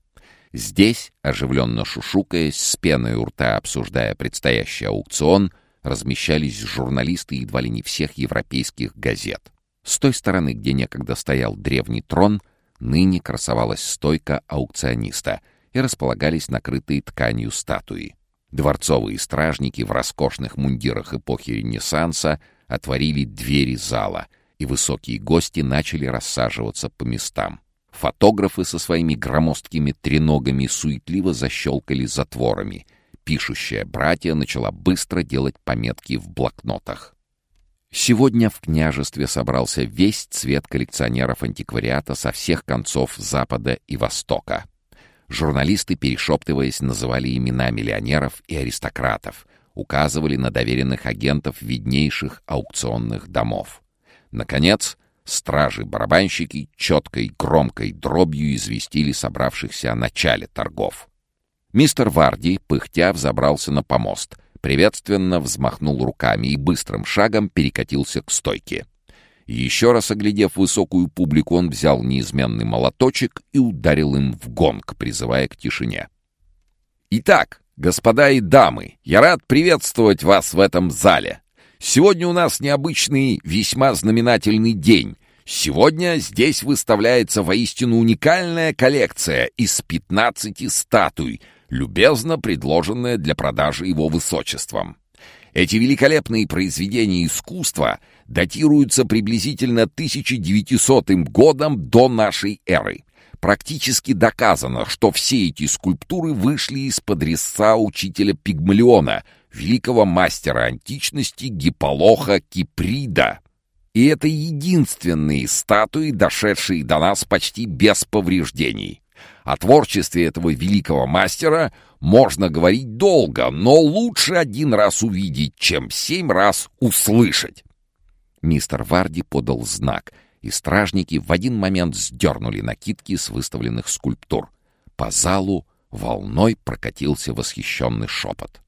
Здесь, оживленно шушукаясь, с пеной у рта обсуждая предстоящий аукцион — размещались журналисты едва ли не всех европейских газет. С той стороны, где некогда стоял древний трон, ныне красовалась стойка аукциониста и располагались накрытые тканью статуи. Дворцовые стражники в роскошных мундирах эпохи Ренессанса отворили двери зала, и высокие гости начали рассаживаться по местам. Фотографы со своими громоздкими треногами суетливо защелкали затворами — пишущая братья начала быстро делать пометки в блокнотах. Сегодня в княжестве собрался весь цвет коллекционеров антиквариата со всех концов Запада и Востока. Журналисты, перешептываясь, называли имена миллионеров и аристократов, указывали на доверенных агентов виднейших аукционных домов. Наконец, стражи-барабанщики четкой громкой дробью известили собравшихся о начале торгов. Мистер Варди, пыхтя, взобрался на помост, приветственно взмахнул руками и быстрым шагом перекатился к стойке. Еще раз оглядев высокую публику, он взял неизменный молоточек и ударил им в гонг, призывая к тишине. «Итак, господа и дамы, я рад приветствовать вас в этом зале. Сегодня у нас необычный, весьма знаменательный день». Сегодня здесь выставляется воистину уникальная коллекция из 15 статуй, любезно предложенное для продажи его высочеством. Эти великолепные произведения искусства датируются приблизительно 1900 годом до нашей эры. Практически доказано, что все эти скульптуры вышли из-под резца учителя Пигмалиона, великого мастера античности Гиполоха Киприда. И это единственные статуи, дошедшие до нас почти без повреждений. О творчестве этого великого мастера можно говорить долго, но лучше один раз увидеть, чем семь раз услышать. Мистер Варди подал знак, и стражники в один момент сдернули накидки с выставленных скульптур. По залу волной прокатился восхищенный шепот.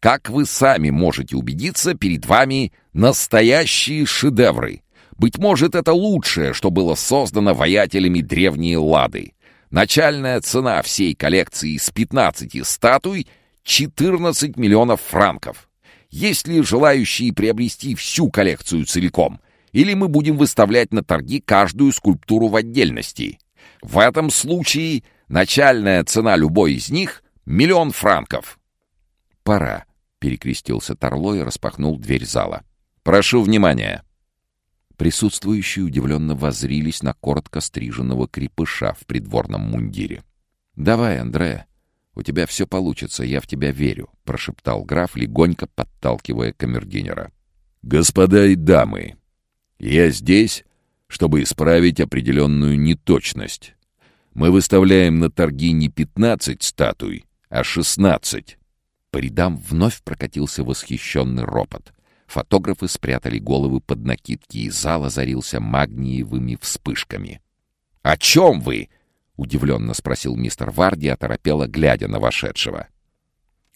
Как вы сами можете убедиться, перед вами настоящие шедевры. Быть может, это лучшее, что было создано воятелями древней Лады. Начальная цена всей коллекции из 15 статуй — 14 миллионов франков. Есть ли желающие приобрести всю коллекцию целиком? Или мы будем выставлять на торги каждую скульптуру в отдельности? В этом случае начальная цена любой из них — миллион франков. «Пора», — перекрестился Торло и распахнул дверь зала. «Прошу внимания». Присутствующие удивленно возрились на коротко стриженного крепыша в придворном мундире. «Давай, Андре, у тебя все получится, я в тебя верю», — прошептал граф, легонько подталкивая камердинера. «Господа и дамы, я здесь, чтобы исправить определенную неточность. Мы выставляем на торги не пятнадцать статуй, а шестнадцать». По рядам вновь прокатился восхищенный ропот. Фотографы спрятали головы под накидки, и зал озарился магниевыми вспышками. «О чем вы?» — удивленно спросил мистер Варди, оторопело глядя на вошедшего.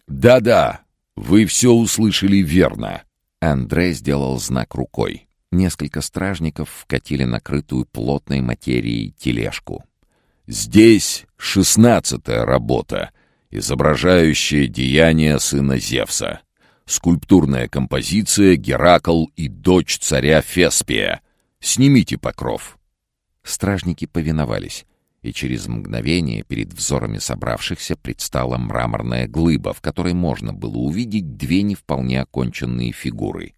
«Да-да, вы все услышали верно!» Андре сделал знак рукой. Несколько стражников вкатили накрытую плотной материей тележку. «Здесь шестнадцатая работа, изображающая деяние сына Зевса скульптурная композиция «Геракл и дочь царя Феспия». Снимите покров». Стражники повиновались, и через мгновение перед взорами собравшихся предстала мраморная глыба, в которой можно было увидеть две не вполне оконченные фигуры.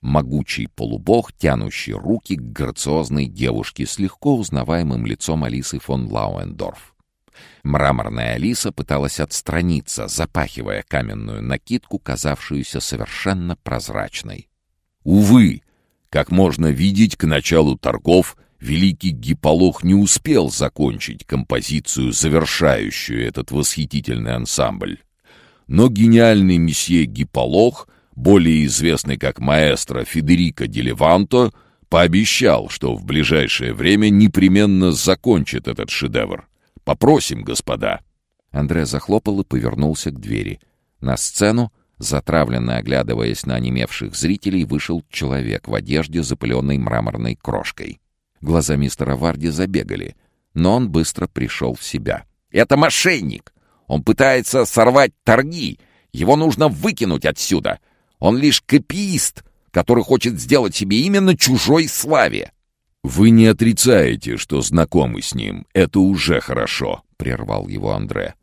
Могучий полубог, тянущий руки к грациозной девушке с легко узнаваемым лицом Алисы фон Лауендорф. Мраморная Алиса пыталась отстраниться, запахивая каменную накидку, казавшуюся совершенно прозрачной. Увы, как можно видеть, к началу торгов великий Гиполох не успел закончить композицию, завершающую этот восхитительный ансамбль. Но гениальный месье Гиполох, более известный как маэстро Федерико Делеванто, пообещал, что в ближайшее время непременно закончит этот шедевр. Попросим, господа!» Андре захлопал и повернулся к двери. На сцену, затравленно оглядываясь на онемевших зрителей, вышел человек в одежде, запыленной мраморной крошкой. Глаза мистера Варди забегали, но он быстро пришел в себя. «Это мошенник! Он пытается сорвать торги! Его нужно выкинуть отсюда! Он лишь копиист, который хочет сделать себе именно чужой славе!» «Вы не отрицаете, что знакомы с ним. Это уже хорошо», — прервал его Андре.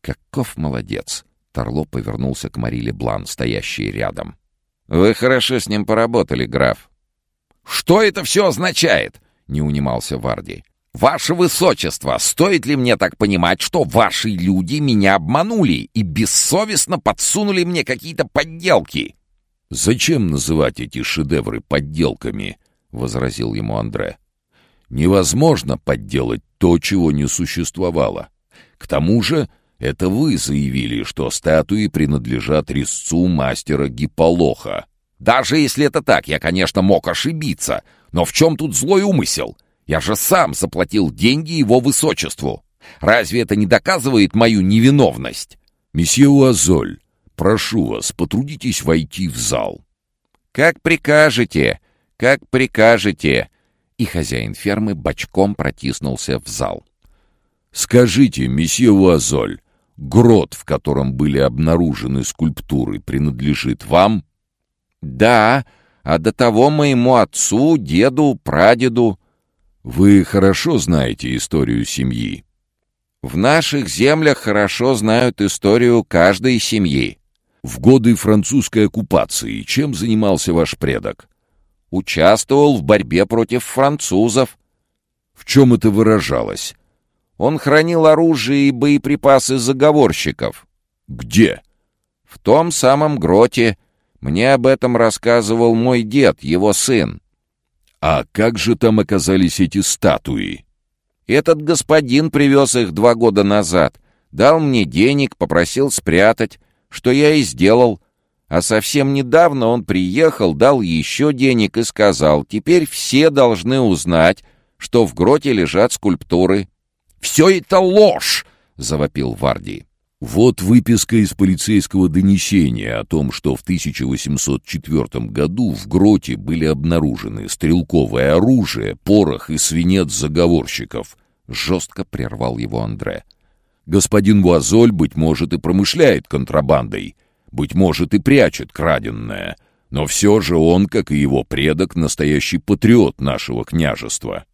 «Каков молодец!» — Торло повернулся к Мариле Блан, стоящей рядом. «Вы хорошо с ним поработали, граф». «Что это все означает?» — не унимался Варди. «Ваше Высочество, стоит ли мне так понимать, что ваши люди меня обманули и бессовестно подсунули мне какие-то подделки?» «Зачем называть эти шедевры подделками?» — возразил ему Андре. «Невозможно подделать то, чего не существовало. К тому же это вы заявили, что статуи принадлежат резцу мастера Гиполоха». «Даже если это так, я, конечно, мог ошибиться. Но в чем тут злой умысел? Я же сам заплатил деньги его высочеству. Разве это не доказывает мою невиновность?» «Месье Уазоль, прошу вас, потрудитесь войти в зал». «Как прикажете», «Как прикажете!» И хозяин фермы бочком протиснулся в зал. «Скажите, месье Уазоль, грот, в котором были обнаружены скульптуры, принадлежит вам?» «Да, а до того моему отцу, деду, прадеду». «Вы хорошо знаете историю семьи?» «В наших землях хорошо знают историю каждой семьи». «В годы французской оккупации чем занимался ваш предок?» Участвовал в борьбе против французов. В чем это выражалось? Он хранил оружие и боеприпасы заговорщиков. Где? В том самом гроте. Мне об этом рассказывал мой дед, его сын. А как же там оказались эти статуи? Этот господин привез их два года назад. Дал мне денег, попросил спрятать, что я и сделал. А совсем недавно он приехал, дал еще денег и сказал, теперь все должны узнать, что в гроте лежат скульптуры. «Все это ложь!» — завопил Варди. Вот выписка из полицейского донесения о том, что в 1804 году в гроте были обнаружены стрелковое оружие, порох и свинец заговорщиков. Жестко прервал его Андре. Господин Вуазоль, быть может, и промышляет контрабандой. Быть может, и прячет краденное. Но все же он, как и его предок, настоящий патриот нашего княжества.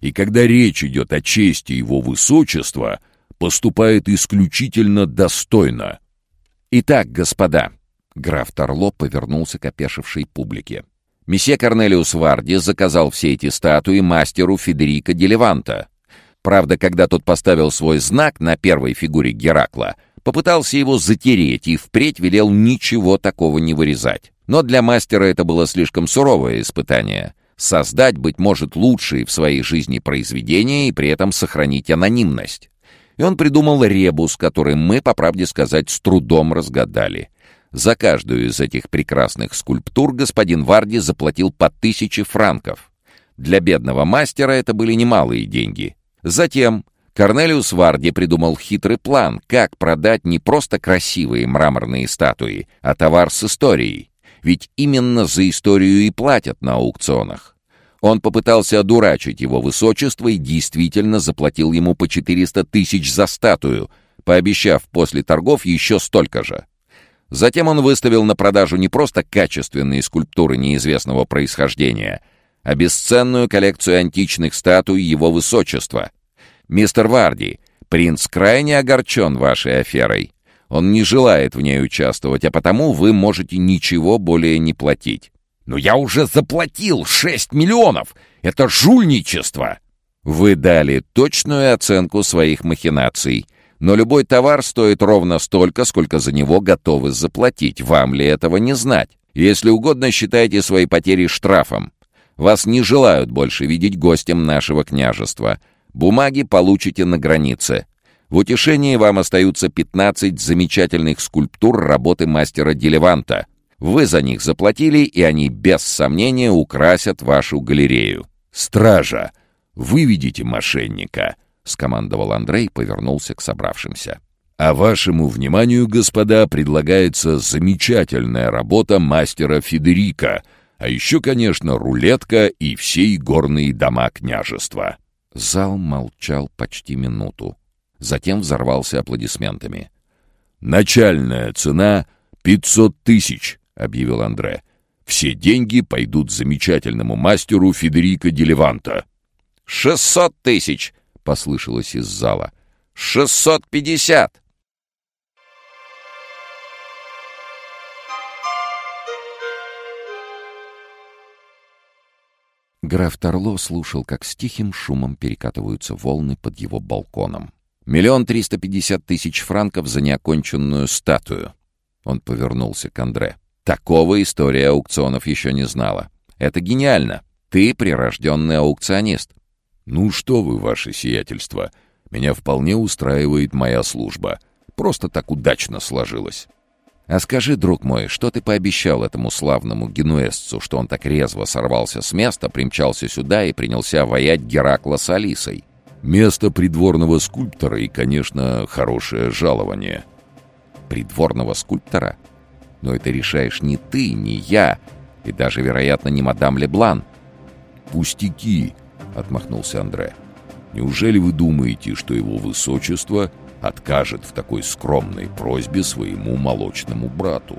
И когда речь идет о чести его высочества, поступает исключительно достойно. Итак, господа, граф Торло повернулся к опешившей публике. Месье Корнелиус Варди заказал все эти статуи мастеру Федерико Делеванта. Правда, когда тот поставил свой знак на первой фигуре Геракла, попытался его затереть и впредь велел ничего такого не вырезать. Но для мастера это было слишком суровое испытание. Создать, быть может, лучшие в своей жизни произведения и при этом сохранить анонимность. И он придумал ребус, который мы, по правде сказать, с трудом разгадали. За каждую из этих прекрасных скульптур господин Варди заплатил по тысяче франков. Для бедного мастера это были немалые деньги. Затем Корнелиус Варди придумал хитрый план, как продать не просто красивые мраморные статуи, а товар с историей. Ведь именно за историю и платят на аукционах. Он попытался одурачить его высочество и действительно заплатил ему по 400 тысяч за статую, пообещав после торгов еще столько же. Затем он выставил на продажу не просто качественные скульптуры неизвестного происхождения, а бесценную коллекцию античных статуй его высочества. «Мистер Варди, принц крайне огорчен вашей аферой. Он не желает в ней участвовать, а потому вы можете ничего более не платить». «Но я уже заплатил шесть миллионов! Это жульничество!» «Вы дали точную оценку своих махинаций», но любой товар стоит ровно столько, сколько за него готовы заплатить. Вам ли этого не знать? Если угодно, считайте свои потери штрафом. Вас не желают больше видеть гостем нашего княжества. Бумаги получите на границе. В утешении вам остаются 15 замечательных скульптур работы мастера Делеванта. Вы за них заплатили, и они без сомнения украсят вашу галерею. «Стража! Выведите мошенника!» — скомандовал Андрей, повернулся к собравшимся. «А вашему вниманию, господа, предлагается замечательная работа мастера Федерика, а еще, конечно, рулетка и все горные дома княжества». Зал молчал почти минуту. Затем взорвался аплодисментами. «Начальная цена — пятьсот тысяч», — объявил Андре. «Все деньги пойдут замечательному мастеру Федерико Делеванта». «Шестьсот тысяч!» — послышалось из зала. «Шестьсот пятьдесят!» Граф Торло слушал, как с тихим шумом перекатываются волны под его балконом. Миллион триста пятьдесят тысяч франков за неоконченную статую. Он повернулся к Андре. Такого история аукционов еще не знала. Это гениально. Ты прирожденный аукционист. «Ну что вы, ваше сиятельство, меня вполне устраивает моя служба. Просто так удачно сложилось». «А скажи, друг мой, что ты пообещал этому славному генуэзцу, что он так резво сорвался с места, примчался сюда и принялся воять Геракла с Алисой?» «Место придворного скульптора и, конечно, хорошее жалование». «Придворного скульптора? Но это решаешь не ты, не я, и даже, вероятно, не мадам Леблан». «Пустяки!» — отмахнулся Андре. «Неужели вы думаете, что его высочество откажет в такой скромной просьбе своему молочному брату?»